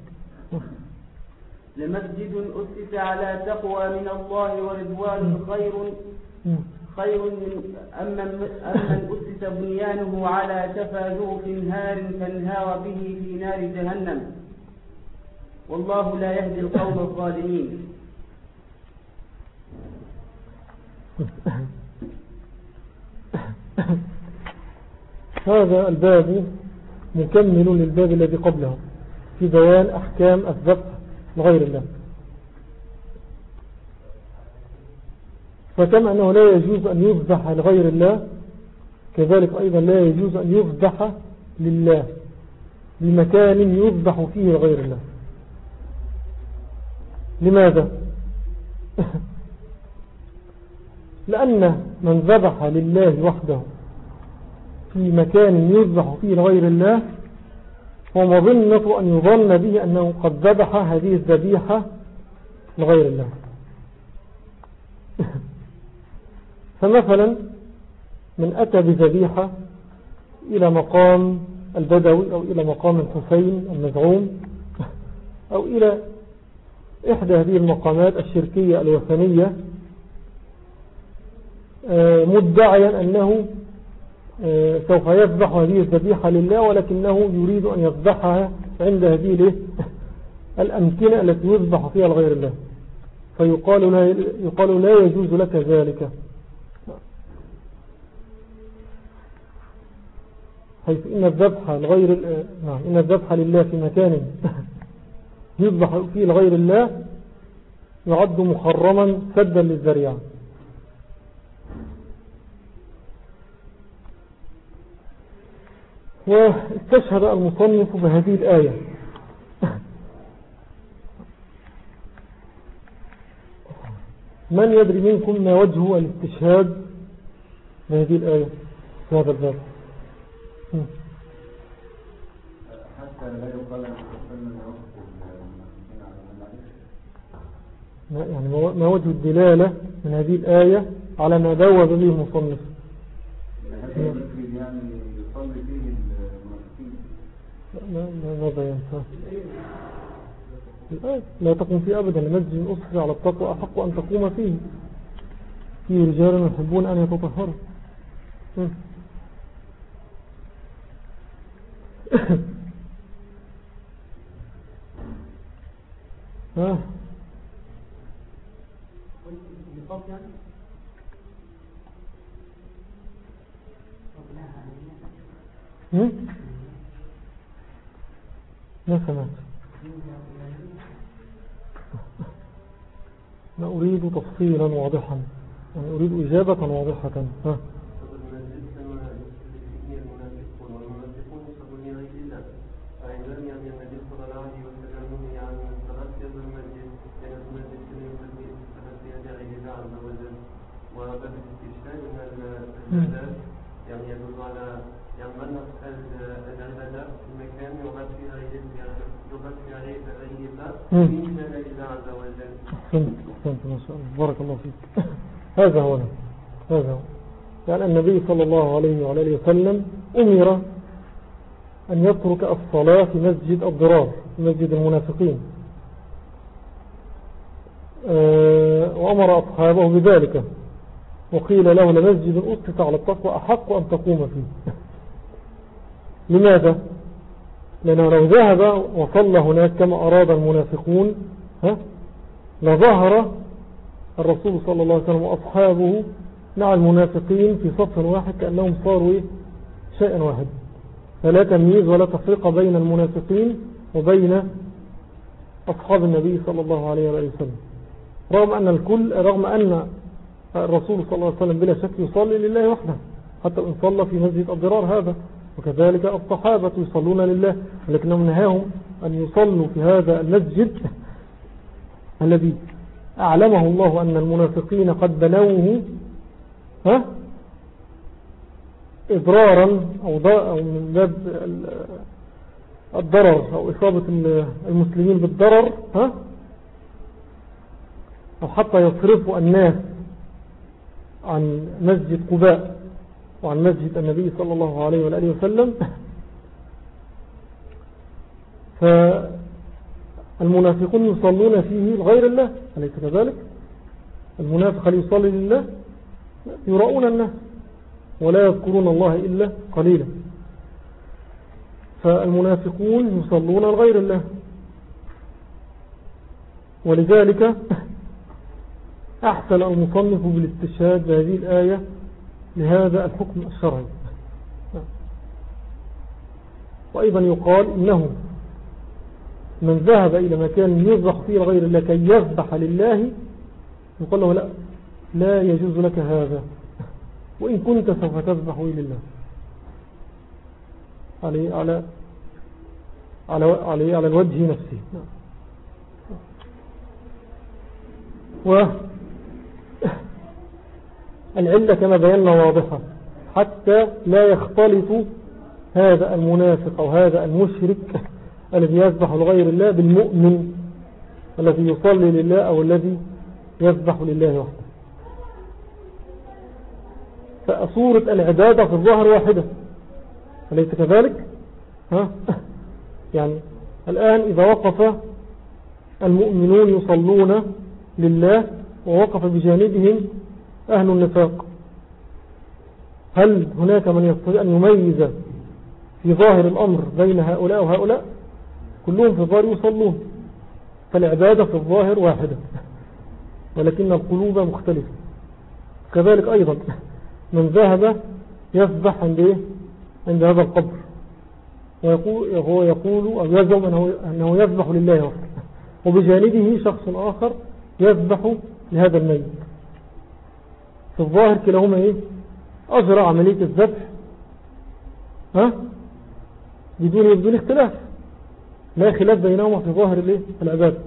Speaker 2: لمسجد أسس على تقوى من الله ورضوان خير. خير من أمن أسس بنيانه على شفا جوف نهار فانهار به في نار جهنم. والله لا يهدي القوم الظالمين.
Speaker 1: هذا الباب مكمل للباب الذي قبله في بيان أحكام الذبح لغير الله. فكما أنه لا يجوز أن يذبح لغير الله كذلك أيضا لا يجوز أن يذبح لله بمكان يذبح فيه لغير الله لماذا؟ لأن من ذبح لله وحده في مكان يذبح فيه لغير الله ومظنة أن يظن به أنه قد ذبح هذه الذبيحة لغير الله فمثلا من أتى بذبيحة إلى مقام البدوي أو إلى مقام الحسين المزعوم أو إلى إحدى هذه المقامات الشركية الوثنية آه، مدعيا أنه آه، سوف يذبح هذه الذبيحة لله ولكنه يريد أن يذبحها عند هذه الأمكنة التي يذبح فيها لغير الله. فيقال لا, يقال لا يجوز لك ذلك. حيث إن الذبح لغير نعم إن الذبح لله في مكان. يذبح فيه لغير الله يعد محرما سدا للذريعة. واستشهد المصنف بهذه الآية. من يدري منكم ما وجه الاستشهاد؟ بهذه الآية. هذا الباب حتى لا يقال يعني ما وجه الدلالة من هذه الآية على ما دوب به المصنف؟ يعني ماذا ينفع لا تقوم فيه أبدا. لمسجد أسر على التقوى أحق أن تقوم فيه. فيه رجال يحبون أن يتطهروا. ها؟ ما سمعت. ما أريد تفصيلا واضحا. يعني أريد إجابة واضحة. ها
Speaker 3: يعني يدل على يعني من العبادة في مكان يغاد فيها يغاد فيها غير
Speaker 1: أحسنت أحسنت ما شاء الله بارك الله فيك هذا هو هذا هو. يعني النبي صلى الله عليه وعلى آله وسلم أمر أن يترك الصلاة في مسجد الضرار في مسجد المنافقين. آه، وأمر أصحابه بذلك. وقيل له لمسجد أسس على التقوى أحق أن تقوم فيه. لماذا؟ لأنه لو ذهب وصلى هناك كما أراد المنافقون ها؟ لظهر الرسول صلى الله عليه وسلم وأصحابه مع المنافقين في صف واحد كأنهم صاروا إيه؟ شيئا واحد. فلا تمييز ولا تفرق بين المنافقين وبين أصحاب النبي صلى الله عليه وسلم. رغم أن الكل رغم أن الرسول صلى الله عليه وسلم بلا شك يصلي لله وحده حتى إن صلى في مسجد الضرار هذا. وكذلك الصحابة يصلون لله ولكنهم نهاهم أن يصلوا في هذا المسجد الذي أعلمه الله أن المنافقين قد بنوه ها؟ إضرارا أو, أو من باب الضرر أو إصابة المسلمين بالضرر ها؟ أو حتى يصرفوا الناس عن مسجد قباء. وعن مسجد النبي صلى الله عليه وآله وسلم. فالمنافقون يصلون فيه لغير الله أليس كذلك؟ المنافق هل يصلي لله؟ يرؤون الناس ولا يذكرون الله إلا قليلا. فالمنافقون يصلون لغير الله. ولذلك أحسن المصنف بالاستشهاد بهذه الآية لهذا الحكم الشرعي. وأيضا يقال إنه من ذهب إلى مكان يذبح فيه غير الله كي يذبح لله يقول له لا لا يجوز لك هذا. وإن كنت سوف تذبح لله. على على على على, على الوجه نفسه. و العلة كما بينا واضحة حتى لا يختلط هذا المنافق أو هذا المشرك الذي يذبح لغير الله بالمؤمن الذي يصلي لله أو الذي يذبح لله وحده. فأصورة العبادة في الظهر واحدة. أليس كذلك؟ ها؟ يعني الآن إذا وقف المؤمنون يصلون لله ووقف بجانبهم أهل النفاق. هل هناك من يستطيع أن يميز في ظاهر الأمر بين هؤلاء وهؤلاء؟ كلهم في الظاهر يصلون فالعبادة في الظاهر واحدة ولكن القلوب مختلفة. كذلك أيضا من ذهب يذبح عند إيه؟ عند هذا القبر. ويقول هو يقول أو يزعم أنه, أنه يذبح لله وحده وبجانبه شخص آخر يذبح لهذا الميت. في الظاهر كلاهما إيه؟ اجرى عملية الذبح. ها؟ بدون بدون اختلاف. لا خلاف بينهما في ظاهر الإيه؟ العبادة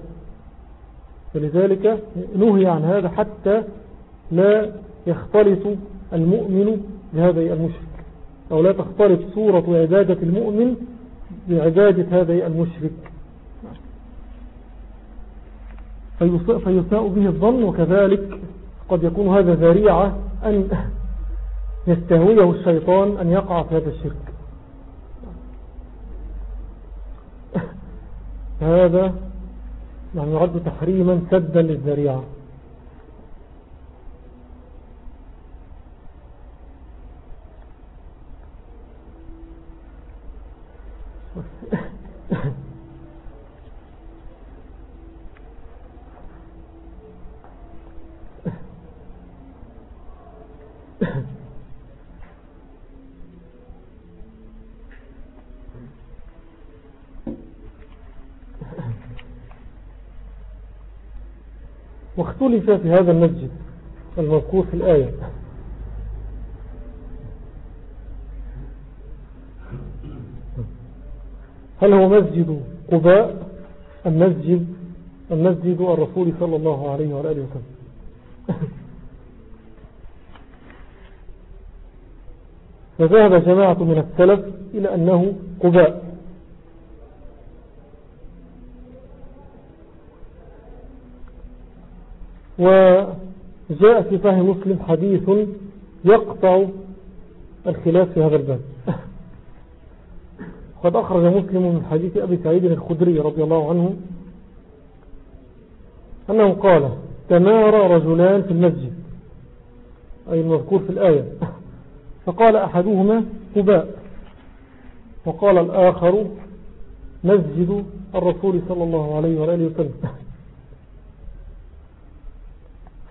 Speaker 1: فلذلك نهي عن هذا حتى لا يختلط المؤمن بهذا المشرك. أو لا تختلط صورة عبادة المؤمن بعبادة هذا المشرك. فيساء به الظن وكذلك قد يكون هذا ذريعة أن يستهويه الشيطان أن يقع في هذا الشرك. هذا يعني يعد تحريما سدا للذريعة. واختلف في هذا المسجد المذكور في الآية. هل هو مسجد قباء؟ المسجد المسجد الرسول صلى الله عليه وآله وسلم. فذهب جماعة من السلف إلى أنه قباء. وجاء في فهم مسلم حديث يقطع الخلاف في هذا الباب. قد أخرج مسلم من حديث أبي سعيد الخدري رضي الله عنه أنه قال تمارى رجلان في المسجد. أي المذكور في الآية. فقال أحدهما قباء وقال الآخر مسجد الرسول صلى الله عليه وآله وسلم.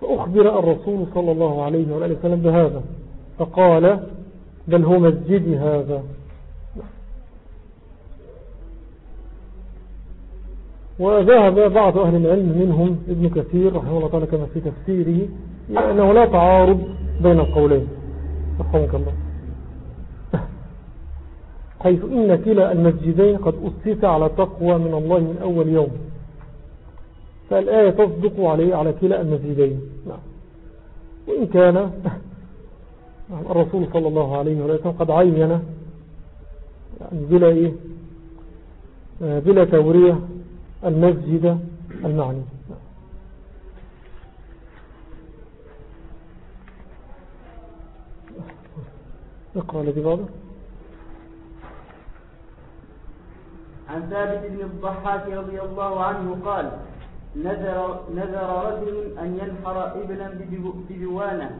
Speaker 1: فأخبر الرسول صلى الله عليه وآله وسلم بهذا فقال بل هو مسجدي هذا. وذهب بعض أهل العلم منهم ابن كثير رحمه الله تعالى كما في تفسيره لأنه لا تعارض بين القولين. رحمك الله. حيث إن كلا المسجدين قد أسس على تقوى من الله من أول يوم. فالآية تصدق عليه على كلا المسجدين. وإن كان الرسول صلى الله عليه وسلم قد عين يعني بلا, إيه؟ بلا تورية المسجد المعني اقرأ الذي بعده.
Speaker 2: عن ثابت بن الضحاك رضي الله عنه قال نذر, نذر رجل أن ينحر إبلا بجوانه.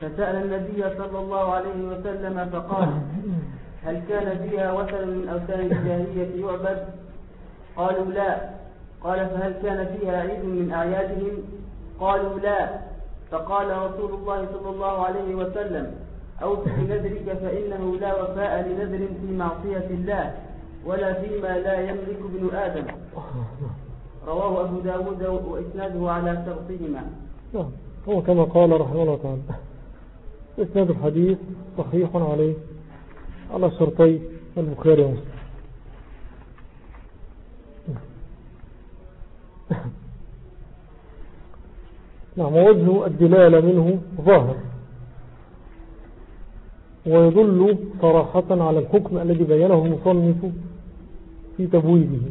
Speaker 2: فسأل النبي صلى الله عليه وسلم فقال هل كان فيها وثن من أوثان الجاهلية يعبد؟ قالوا لا. قال فهل كان فيها عيد من أعيادهم؟ قالوا لا. فقال رسول الله صلى الله عليه وسلم أوف بنذرك فإنه لا وفاء لنذر في معصية الله ولا فيما لا يملك ابن آدم. رواه أبو داود وإسناده على شرطهما
Speaker 1: نعم. هو كما قال رحمه الله تعالى. إسناد الحديث صحيح عليه على شرطي البخاري ومسلم. نعم وجه الدلالة منه ظاهر. ويدل صراحة على الحكم الذي بينه المصنف في تبويبه.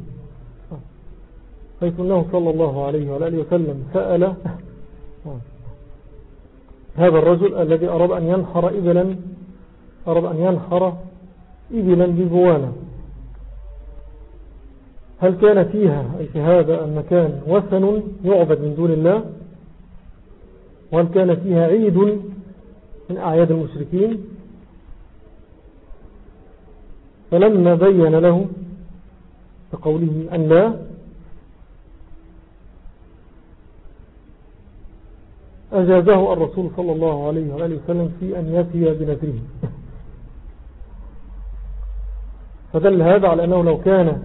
Speaker 1: حيث أنه صلى الله عليه وآله وسلم سأل هذا الرجل الذي أراد أن ينحر إبلا أراد أن ينحر إبلا ببوانا. هل كان فيها أي في هذا المكان وثن يعبد من دون الله؟ وهل كان فيها عيد من أعياد المشركين؟ فلما بين له بقوله أن لا أجازه الرسول صلى الله عليه وآله وسلم في أن يفي بنذره فدل هذا على أنه لو كان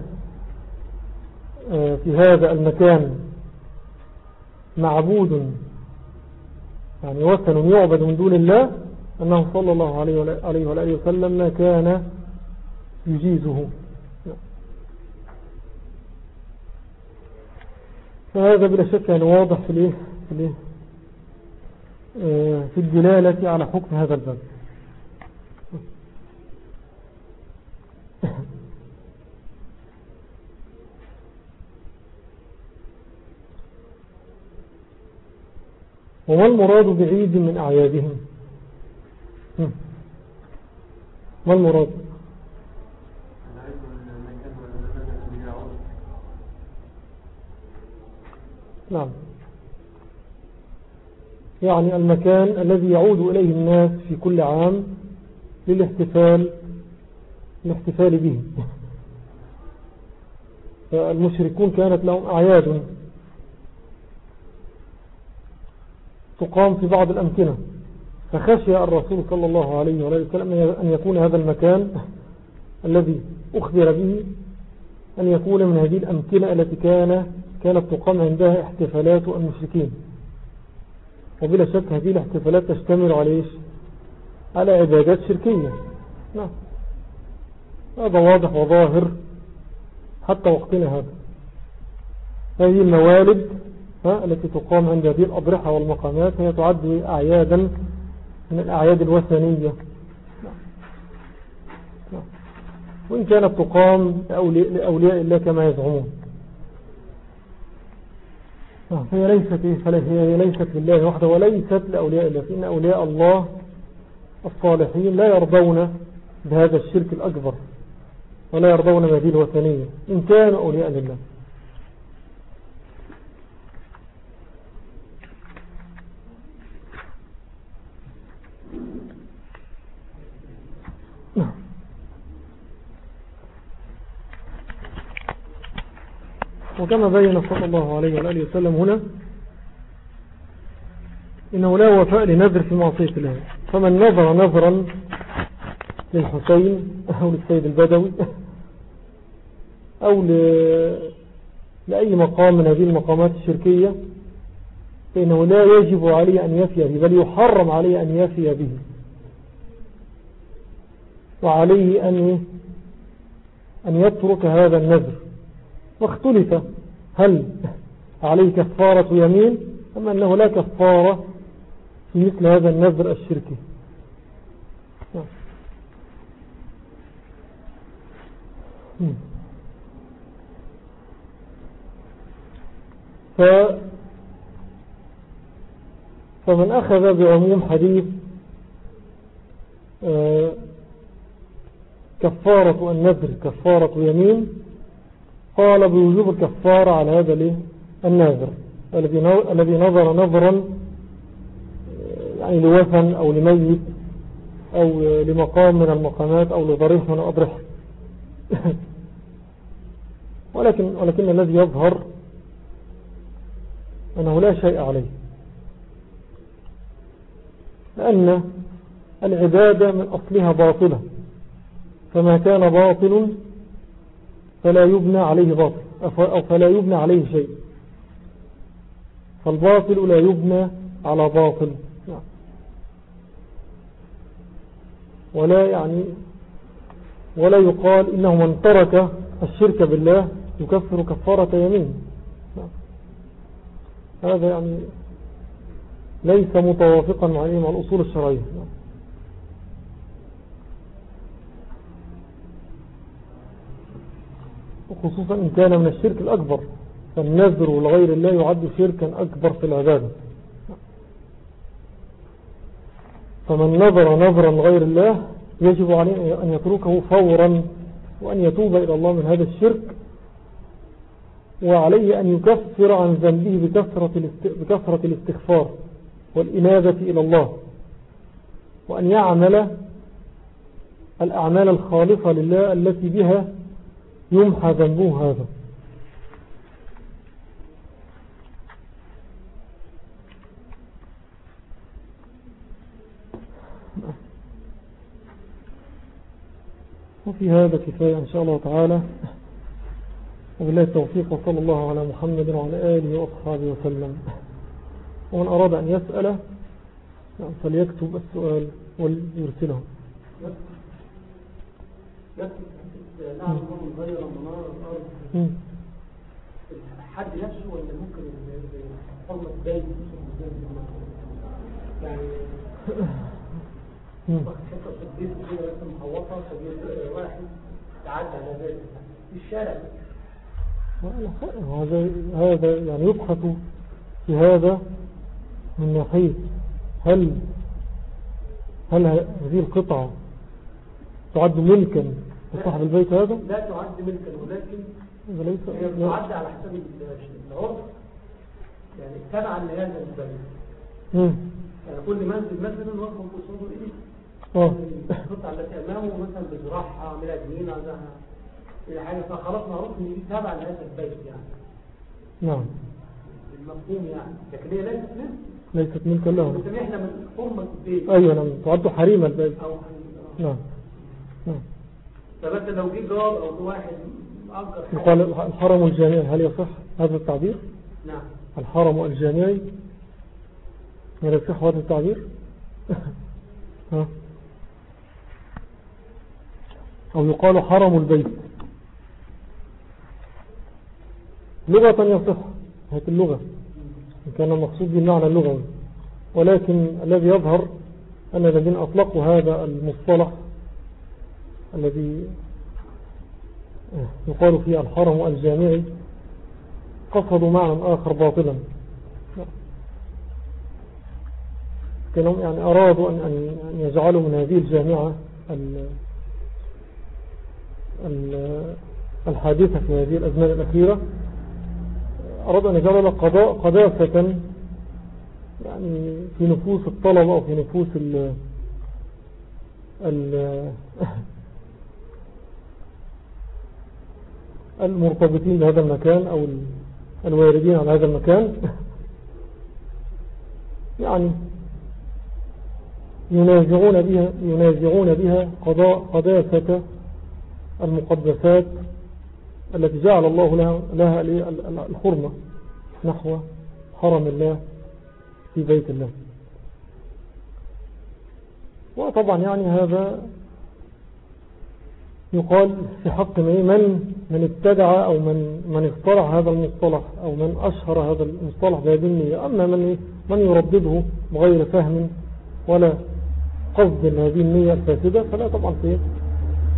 Speaker 1: آه، في هذا المكان معبود يعني وثن يعبد من دون الله أنه صلى الله عليه وآله وسلم ما كان يجيزه. فهذا بلا شك يعني واضح في الإيه؟ آه، في الدلالة على حكم هذا الباب. وما المراد بعيد من أعيادهم؟ ما المراد؟ نعم. يعني المكان الذي يعود إليه الناس في كل عام للاحتفال الاحتفال به. فالمشركون كانت لهم أعياد. تقام في بعض الأمكنة. فخشي الرسول صلى الله عليه وسلم أن يكون هذا المكان الذي أخبر به أن يكون من هذه الأمكنة التي كان كانت تقام عندها احتفالات المشركين. وبلا شك هذه الاحتفالات تشتمل على إيش؟ على عبادات شركية. نعم. هذا واضح وظاهر حتى وقتنا هذا. هذه الموالد التي تقام عند هذه الأضرحة والمقامات هي تعد أعيادا من الأعياد الوثنية. وإن كانت تقام لأولياء الله كما يزعمون. فهي ليست هي ليست لله وحده وليست لأولياء الله فإن أولياء الله الصالحين لا يرضون بهذا الشرك الأكبر ولا يرضون بهذه الوثنية إن كانوا أولياء لله. وكما بين صلى الله عليه وآله وسلم هنا إنه لا وفاء لنذر في معصية الله فمن نظر نظرا للحسين أو للسيد البدوي أو. لأي مقام من هذه المقامات الشركية فإنه لا يجب عليه أن يفي به بل يحرم عليه أن يفي به وعليه أن أن يترك هذا النذر واختلف. هل عليه كفارة يمين أم أنه لا كفارة في مثل هذا النذر الشركي؟ ف فمن أخذ بعموم حديث آه، كفارة النذر كفارة يمين قال بوجوب الكفارة على هذا الناظر الذي نظر نظرا يعني لوثن أو لميت أو لمقام من المقامات أو لضريح من الأضرحة ولكن, ولكن الذي يظهر أنه لا شيء عليه. لأن العبادة من أصلها باطلة. فما كان باطل فلا يبنى عليه باطل أو فلا يبنى عليه شيء. فالباطل لا يبنى على باطل. نعم. ولا يعني ولا يقال إنه من ترك الشرك بالله يكفر كفارة يمين نعم. هذا يعني ليس متوافقا مع الأصول الشرعية. وخصوصا إن كان من الشرك الأكبر فالنذر لغير الله يعد شركا أكبر في العبادة فمن نظر نظرا لغير الله يجب عليه أن يتركه فورا وأن يتوب إلى الله من هذا الشرك وعليه أن يكفر عن ذنبه بكثرة الاستغفار والإنابة إلى الله وأن يعمل الأعمال الخالصة لله التي بها يمحى ذنبه هذا. وفي هذا كفاية إن شاء الله تعالى. وبالله التوفيق وصلى الله على محمد وعلى آله وأصحابه وسلم. ومن أراد أن يسأل فليكتب السؤال
Speaker 4: غير منار الأرض الحد نفسه ولا ممكن حرمة باين يعني حتى تدبير كده بس محوطة تدبير واحد تعدى على ذلك في الشارع
Speaker 1: هذا هذا يعني يبحث في هذا من ناحية هل هل هذه القطعة تعد ملكا لصاحب البيت هذا؟
Speaker 4: لا تعد ملكا ولكن هي تعد على حسب العرف. يعني تبعا لهذا البيت يعني كل منزل مثلا وقف قصوده إيه
Speaker 1: آه.
Speaker 4: القطعة التي أمامه مثلا بزراعها عاملها جنين عندها إلى حاجة فخلاص معروف إن دي لهذا البيت يعني.
Speaker 1: نعم.
Speaker 4: المفهوم يعني. لكن هي ليست ملك.
Speaker 1: ليست ملكا له.
Speaker 4: إحنا من حرمة البيت.
Speaker 1: أيوه نعم. تعد حريم البيت.
Speaker 4: أو
Speaker 1: نعم. نعم.
Speaker 4: فبس لو جه جار أو واحد
Speaker 1: يقال الحرم الجامعي هل يصح هذا التعبير؟
Speaker 4: نعم.
Speaker 1: الحرم الجامعي يصح هذا التعبير؟ ها؟ أو يقال حرم البيت. لغة يصح هذه اللغة. إن كان المقصود بالمعنى اللغوي ولكن الذي يظهر أن الذين أطلقوا هذا المصطلح الذي يقال فيه الحرم الجامعي قصدوا معنى آخر باطلا. كانوا يعني أرادوا أن, أن يجعلوا من هذه الجامعة الحادثة في هذه الأزمان الأخيرة. أراد أن يجعل قضاء قداسة يعني في نفوس الطلبة أو في نفوس ال ال المرتبطين بهذا المكان أو الواردين على هذا المكان. يعني ينازعون بها, ينازعون بها قضاء قداسة المقدسات التي جعل الله لها, لها الحرمة نحو حرم الله في بيت الله. وطبعا يعني هذا يقال في حق من من ابتدع أو من من اخترع هذا المصطلح أو من أشهر هذا المصطلح بهذه النية أما من من يردده بغير فهم ولا قصد هذه النية الفاسدة فلا طبعا فيه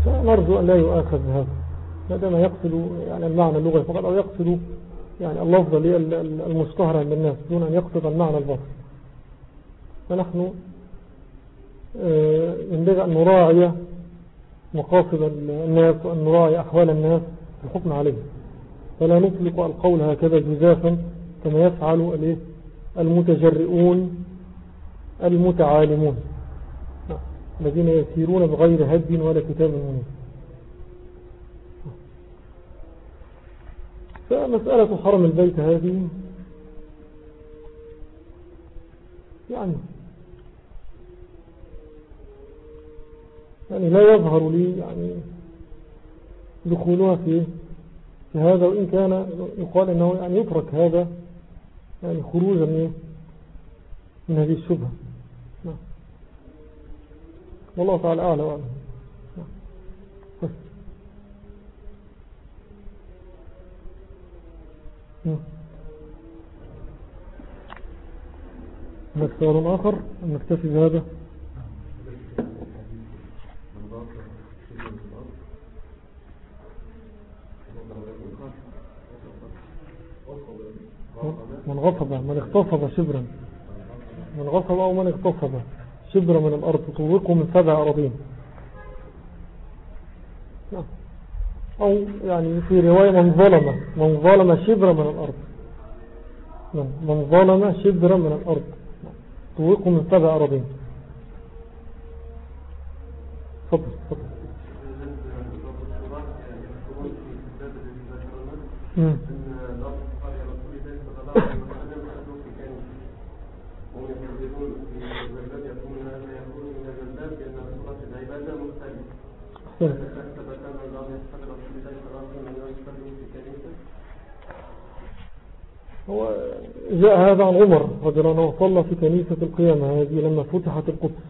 Speaker 1: فنرجو أن لا يؤاخذ هذا ما دام يقصد يعني المعنى اللغوي فقط أو يقصد يعني اللفظ المشتهر عند الناس دون أن يقصد المعنى الباطل فنحن آه، ينبغي أن نراعي مقاصد الناس وأن نراعي أحوال الناس الحكم عليه فلا نطلق القول هكذا جزافا كما يفعل المتجرئون المتعالمون. الذين يسيرون بغير هد ولا كتاب منه فمسألة حرم البيت هذه يعني يعني لا يظهر لي يعني دخولها في في هذا وإن كان يقال أنه يعني يترك هذا يعني خروجا من هذه الشبهة. نعم. والله تعالى أعلى وأعلم نعم. هناك سؤال آخر نكتفي بهذا. من غصب من اغتصب شبرا. من غصب أو من اغتصب. شبرا من الأرض تطوقه من سبع أراضين. نعم. أو يعني في رواية من ظلم من ظلم شبرا من الأرض. نعم. من ظلم شبرا من الأرض. تطوقه من سبع أراضين. فضل فضل. هو جاء هذا عن عمر رضي الله عنه صلى في كنيسة القيامة هذه لما فتحت القدس.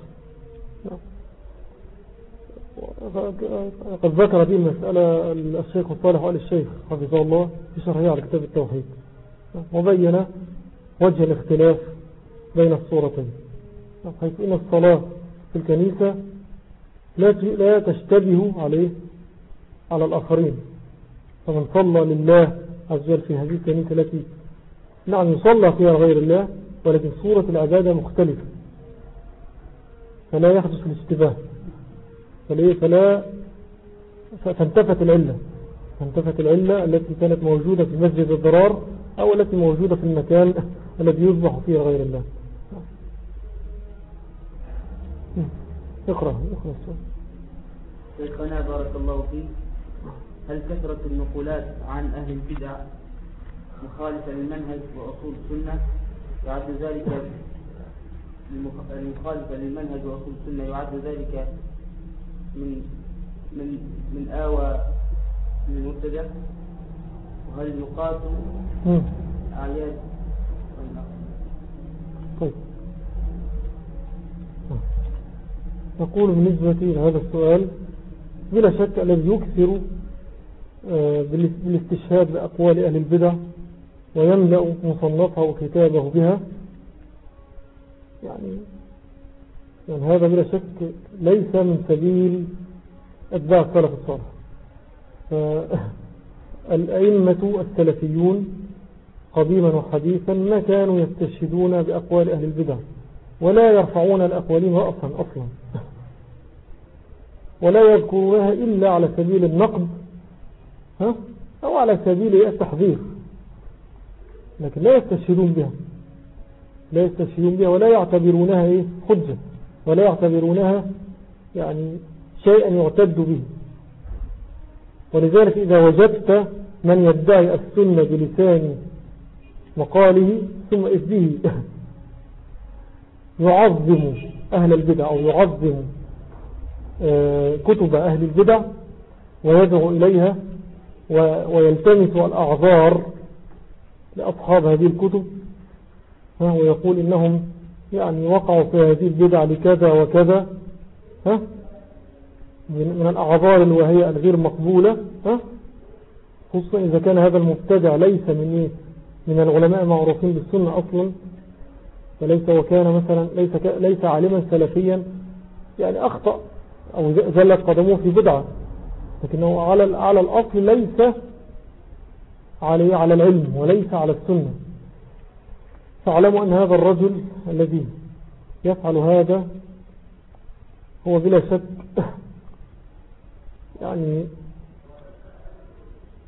Speaker 1: قد ذكر دي المسألة الشيخ الصالح وقال الشيخ حفظه الله في شرحه على كتاب التوحيد. وبين وجه الاختلاف بين الصورتين. حيث إن الصلاة في الكنيسة لا تشتبه عليه على الآخرين. فمن صلى لله عز وجل في هذه الكنيسة التي نعم يصلى فيها غير الله ولكن صورة العبادة مختلفة. فلا يحدث الاشتباه. فلا, فانتفت العلة. فانتفت العلة التي كانت موجودة في مسجد الضرار أو التي موجودة في المكان الذي يصبح فيه غير الله. اقرأ اقرأ السؤال.
Speaker 2: شيخنا بارك الله فيك. هل كثرة النقولات عن أهل البدع مخالفة للمنهج وأصول السنة؟ يعد ذلك المخالفة للمنهج وأصول السنة. يعد ذلك من من من آوى للمبتدع؟ وهل يقاتل الأعياد؟
Speaker 1: طيب. نقول بالنسبة لهذا السؤال بلا شك الذي يكثر آه، بالاستشهاد بأقوال أهل البدع ويملأ مصنفه وكتابه بها يعني, يعني هذا بلا شك ليس من سبيل أتباع السلف الصالح. فالأئمة السلفيون قديما وحديثا ما كانوا يستشهدون بأقوال أهل البدع ولا يرفعون الأقوالين رأسا أصلا ولا يذكرونها إلا على سبيل النقد ها؟ أو على سبيل التحذير لكن لا يستشهدون بها لا يستشهدون بها ولا يعتبرونها إيه حجة ولا يعتبرونها يعني شيئا يعتد به ولذلك إذا وجدت من يدعي السنة بلسان مقاله ثم إذبه يعظم أهل البدع أو يعظم آه، كتب أهل البدع ويدعو إليها ويلتمس الأعذار لأصحاب هذه الكتب. ويقول إنهم يعني وقعوا في هذه البدع لكذا وكذا. ها؟ من الأعذار الوهية الغير مقبولة خصوصا إذا كان هذا المبتدع ليس من إيه؟ من العلماء المعروفين بالسنة أصلا. وليس وكان مثلا ليس, ليس عالما سلفيا. يعني أخطأ أو زلت قدموه في بدعة. لكنه على على الأصل ليس عليه على العلم وليس على السنة. فاعلموا أن هذا الرجل الذي يفعل هذا هو بلا شك يعني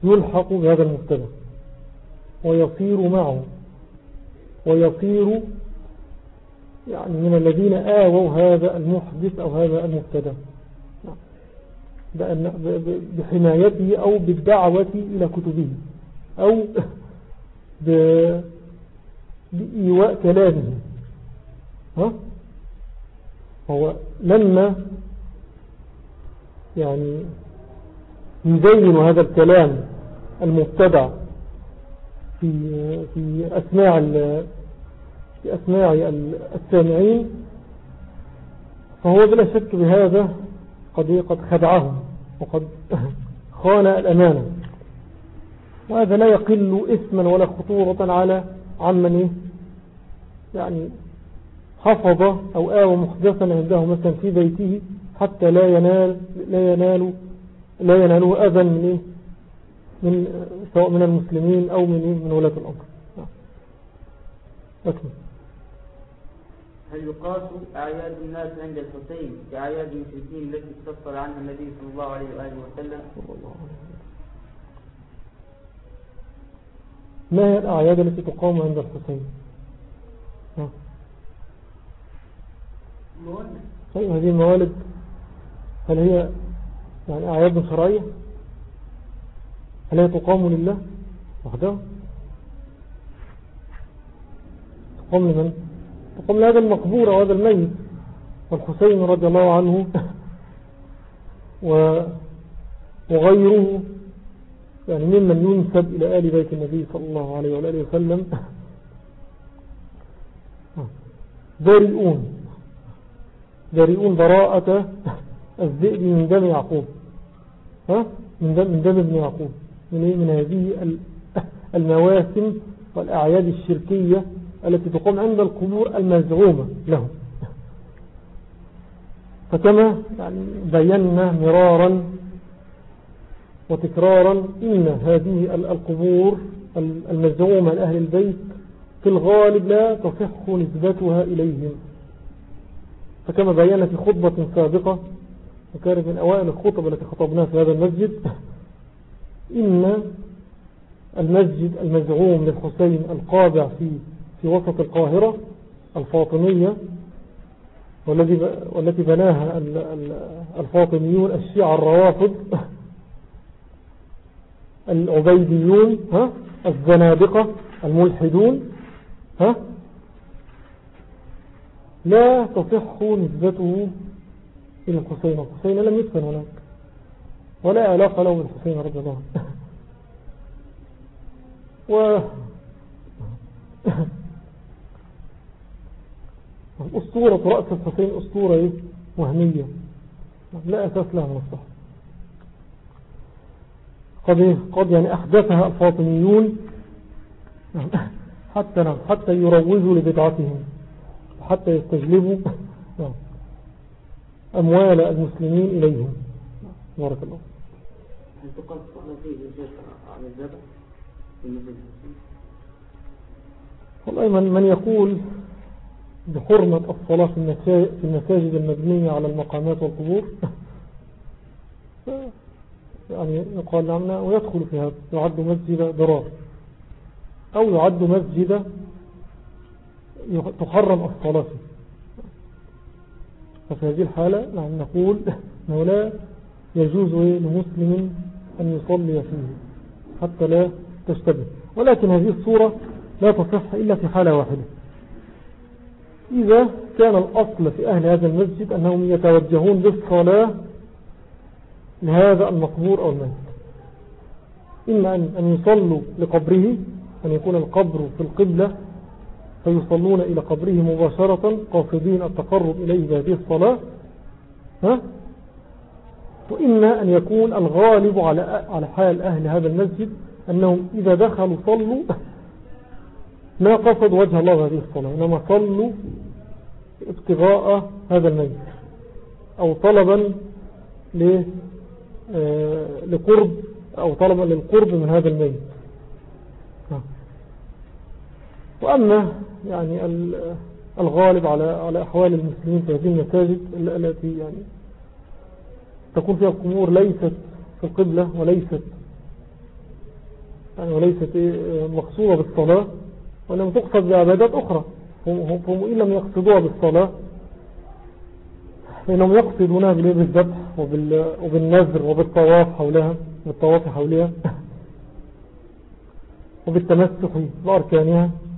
Speaker 1: يلحق بهذا المبتدا ويصير معه ويصير يعني من الذين آووا هذا المحدث أو هذا المبتدا بحمايته أو بالدعوة إلى كتبه أو بإيواء كلامه ها؟ هو لما يعني يزين هذا الكلام المبتدع في في أسماع في أسماع السامعين فهو بلا شك بهذا قد قد خدعهم وقد خان الأمانة. وهذا لا يقل اسما ولا خطورة على عمن يعني حفظ أو آوى محدثا عنده مثلا في بيته حتى لا ينال لا ينال لا يناله أذى من إيه؟ من سواء من المسلمين أو من إيه؟ من ولاة الأمر. أكمل
Speaker 2: هل يقاس أعياد الناس عند الحسين كأعياد المشركين التي استفصل عنها النبي صلى الله عليه وآله وسلم؟
Speaker 1: ما هي الأعياد التي تقام عند الحسين؟ طيب هذه الموالد هل هي يعني أعياد شرعية هل هي تقام لله وحده؟ تقام لمن؟ تقام لهذا المقبور وهذا الميت والحسين رضي الله عنه وغيره يعني ممن ينسب إلى آل بيت النبي صلى الله عليه وآله وسلم. بريئون بريئون براءة الذئب من دم يعقوب. ها؟ من دم, من دم ابن يعقوب. من, إيه؟ من هذه المواسم والأعياد الشركية التي تقوم عند القبور المزعومة لهم. فكما يعني بينا مرارا وتكرارا إن هذه القبور المزعومة لأهل البيت في الغالب لا تصح نسبتها إليهم. فكما بينا في خطبة سابقة وكانت من أوائل الخطب التي خطبناها في هذا المسجد. إن المسجد المزعوم للحسين القابع في في وسط القاهرة الفاطمية والذي والتي بناها الفاطميون الشيعة الروافض العبيديون ها الزنادقة الملحدون ها لا تصح نسبته إلى الحسين. الحسين لم يدفن هناك. ولا علاقة له بالحسين رضي الله و أسطورة رأس الحسين أسطورة؟ وهمية. لا أساس لها من الصحة. قد, قد يعني أحدثها الفاطميون حتى حتى يروجوا لبدعتهم وحتى يستجلبوا. أموال المسلمين إليهم. بارك الله.
Speaker 2: هل تقال على الذبح
Speaker 1: والله من, من يقول بحرمة الصلاة في المساجد المبنية على المقامات والقبور يعني يقال لنا ويدخل في هذا يعد مسجد ضرار. أو يعد مسجد تحرم الصلاة. فيه ففي هذه الحالة نعم نقول أنه لا يجوز لمسلم أن يصلي فيه حتى لا تشتبه. ولكن هذه الصورة لا تصح إلا في حالة واحدة. إذا كان الأصل في أهل هذا المسجد أنهم يتوجهون بالصلاة لهذا المقبور أو الميت إما أن يصلوا لقبره أن يكون القبر في القبلة فيصلون إلى قبره مباشرة قاصدين التقرب إليه بهذه الصلاة ها؟ وإما أن يكون الغالب على على حال أهل هذا المسجد أنهم إذا دخلوا صلوا ما قصد وجه الله هذه الصلاة إنما صلوا ابتغاء هذا الميت أو طلبا آه، لقرب أو طلبا للقرب من هذا الميت وأما يعني الغالب على على أحوال المسلمين في هذه المساجد التي يعني تكون فيها القبور ليست في القبلة وليست يعني وليست إيه، مقصودة بالصلاة وإنما تقصد بعبادات أخرى. هم إن لم يقصدوها بالصلاة فإنهم يقصدونها بالذبح وبالنذر وبالطواف حولها بالطواف حولها وبالتمسح بأركانها. ها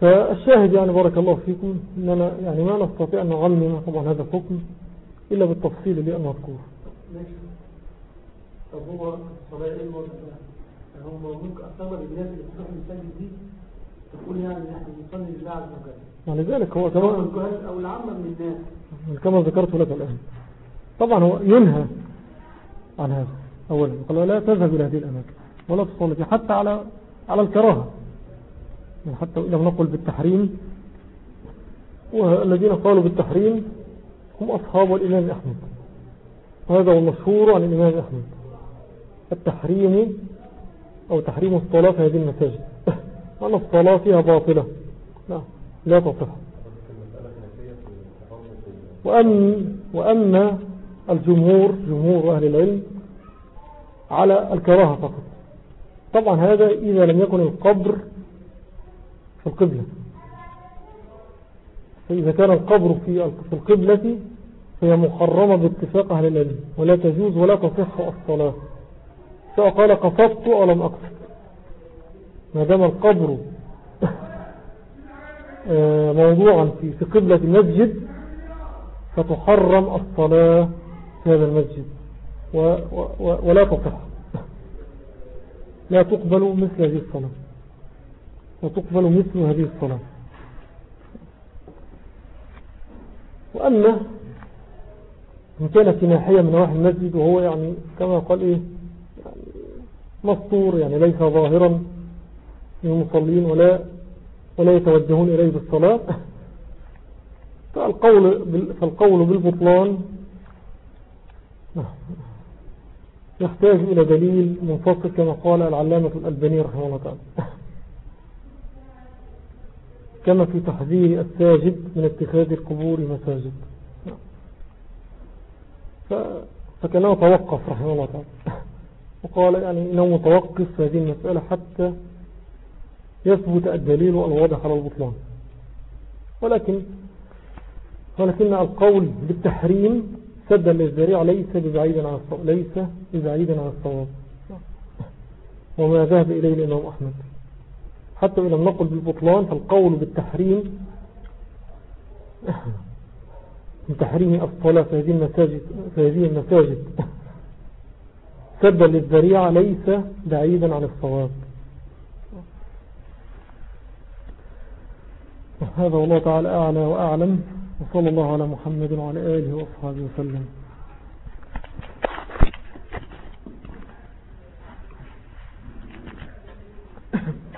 Speaker 1: فالشاهد يعني بارك الله فيكم إننا يعني ما نستطيع أن نعلم طبعا هذا الحكم إلا بالتفصيل اللي أنا أذكره.
Speaker 4: طب هو الصلاة إيه هم ممكن أصلا الناس اللي بتروح المساجد دي تقول يعني إحنا بنصلي لله عز وجل
Speaker 1: يعني ذلك هو كما
Speaker 4: أو العامة من الناس؟
Speaker 1: كما ذكرت لك الآن. طبعا هو ينهى عن هذا. أولا قال لا تذهب إلى هذه الأماكن. ولا تصلي. حتى على على الكراهة. يعني حتى إذا نقول بالتحريم والذين قالوا بالتحريم هم أصحاب الإمام أحمد. هذا هو المشهور عن الإمام أحمد. التحريم أو تحريم الصلاة في هذه المساجد. وأن الصلاة فيها باطلة. لا, لا تصح وأن وأن الجمهور جمهور أهل العلم على الكراهة فقط. طبعا هذا إذا لم يكن القبر في القبلة. فإذا كان القبر في القبلة فهي محرمة باتفاق أهل العلم ولا تجوز ولا تصح الصلاة. سواء قال قصدت أو لم أقصد. ما دام القبر آه، موضوعا في قبلة المسجد فتحرم الصلاة في هذا المسجد ولا تصح. لا تقبل مثل هذه الصلاة. وتقبل مثل هذه الصلاة. وأما إن كان في ناحية من نواحي المسجد وهو يعني كما قال إيه يعني مصطور يعني ليس ظاهرا للمصلين ولا ولا يتوجهون إليه بالصلاة. فالقول, فالقول بالبطلان. يحتاج إلى دليل منفصل كما قال العلامة الألباني رحمه الله تعالى. كما في تحذير الساجد من اتخاذ القبور مساجد. فكأنه توقف رحمه الله تعالى. وقال يعني إنه متوقف في هذه المسألة حتى يثبت الدليل الواضح على البطلان. ولكن ولكن القول بالتحريم سدا للذريع ليس ببعيد عن الصواب ليس ببعيد عن الصواب. وما ذهب إليه الإمام أحمد. حتى إذا نقل بالبطلان فالقول بالتحريم من تحريم الصلاة في هذه المساجد, في هذه المساجد. سدا للذريعة ليس بعيدا عن الصواب. هذا والله تعالى أعلى وأعلم. وصلى الله على محمد وعلى آله وأصحابه وسلم Thank you.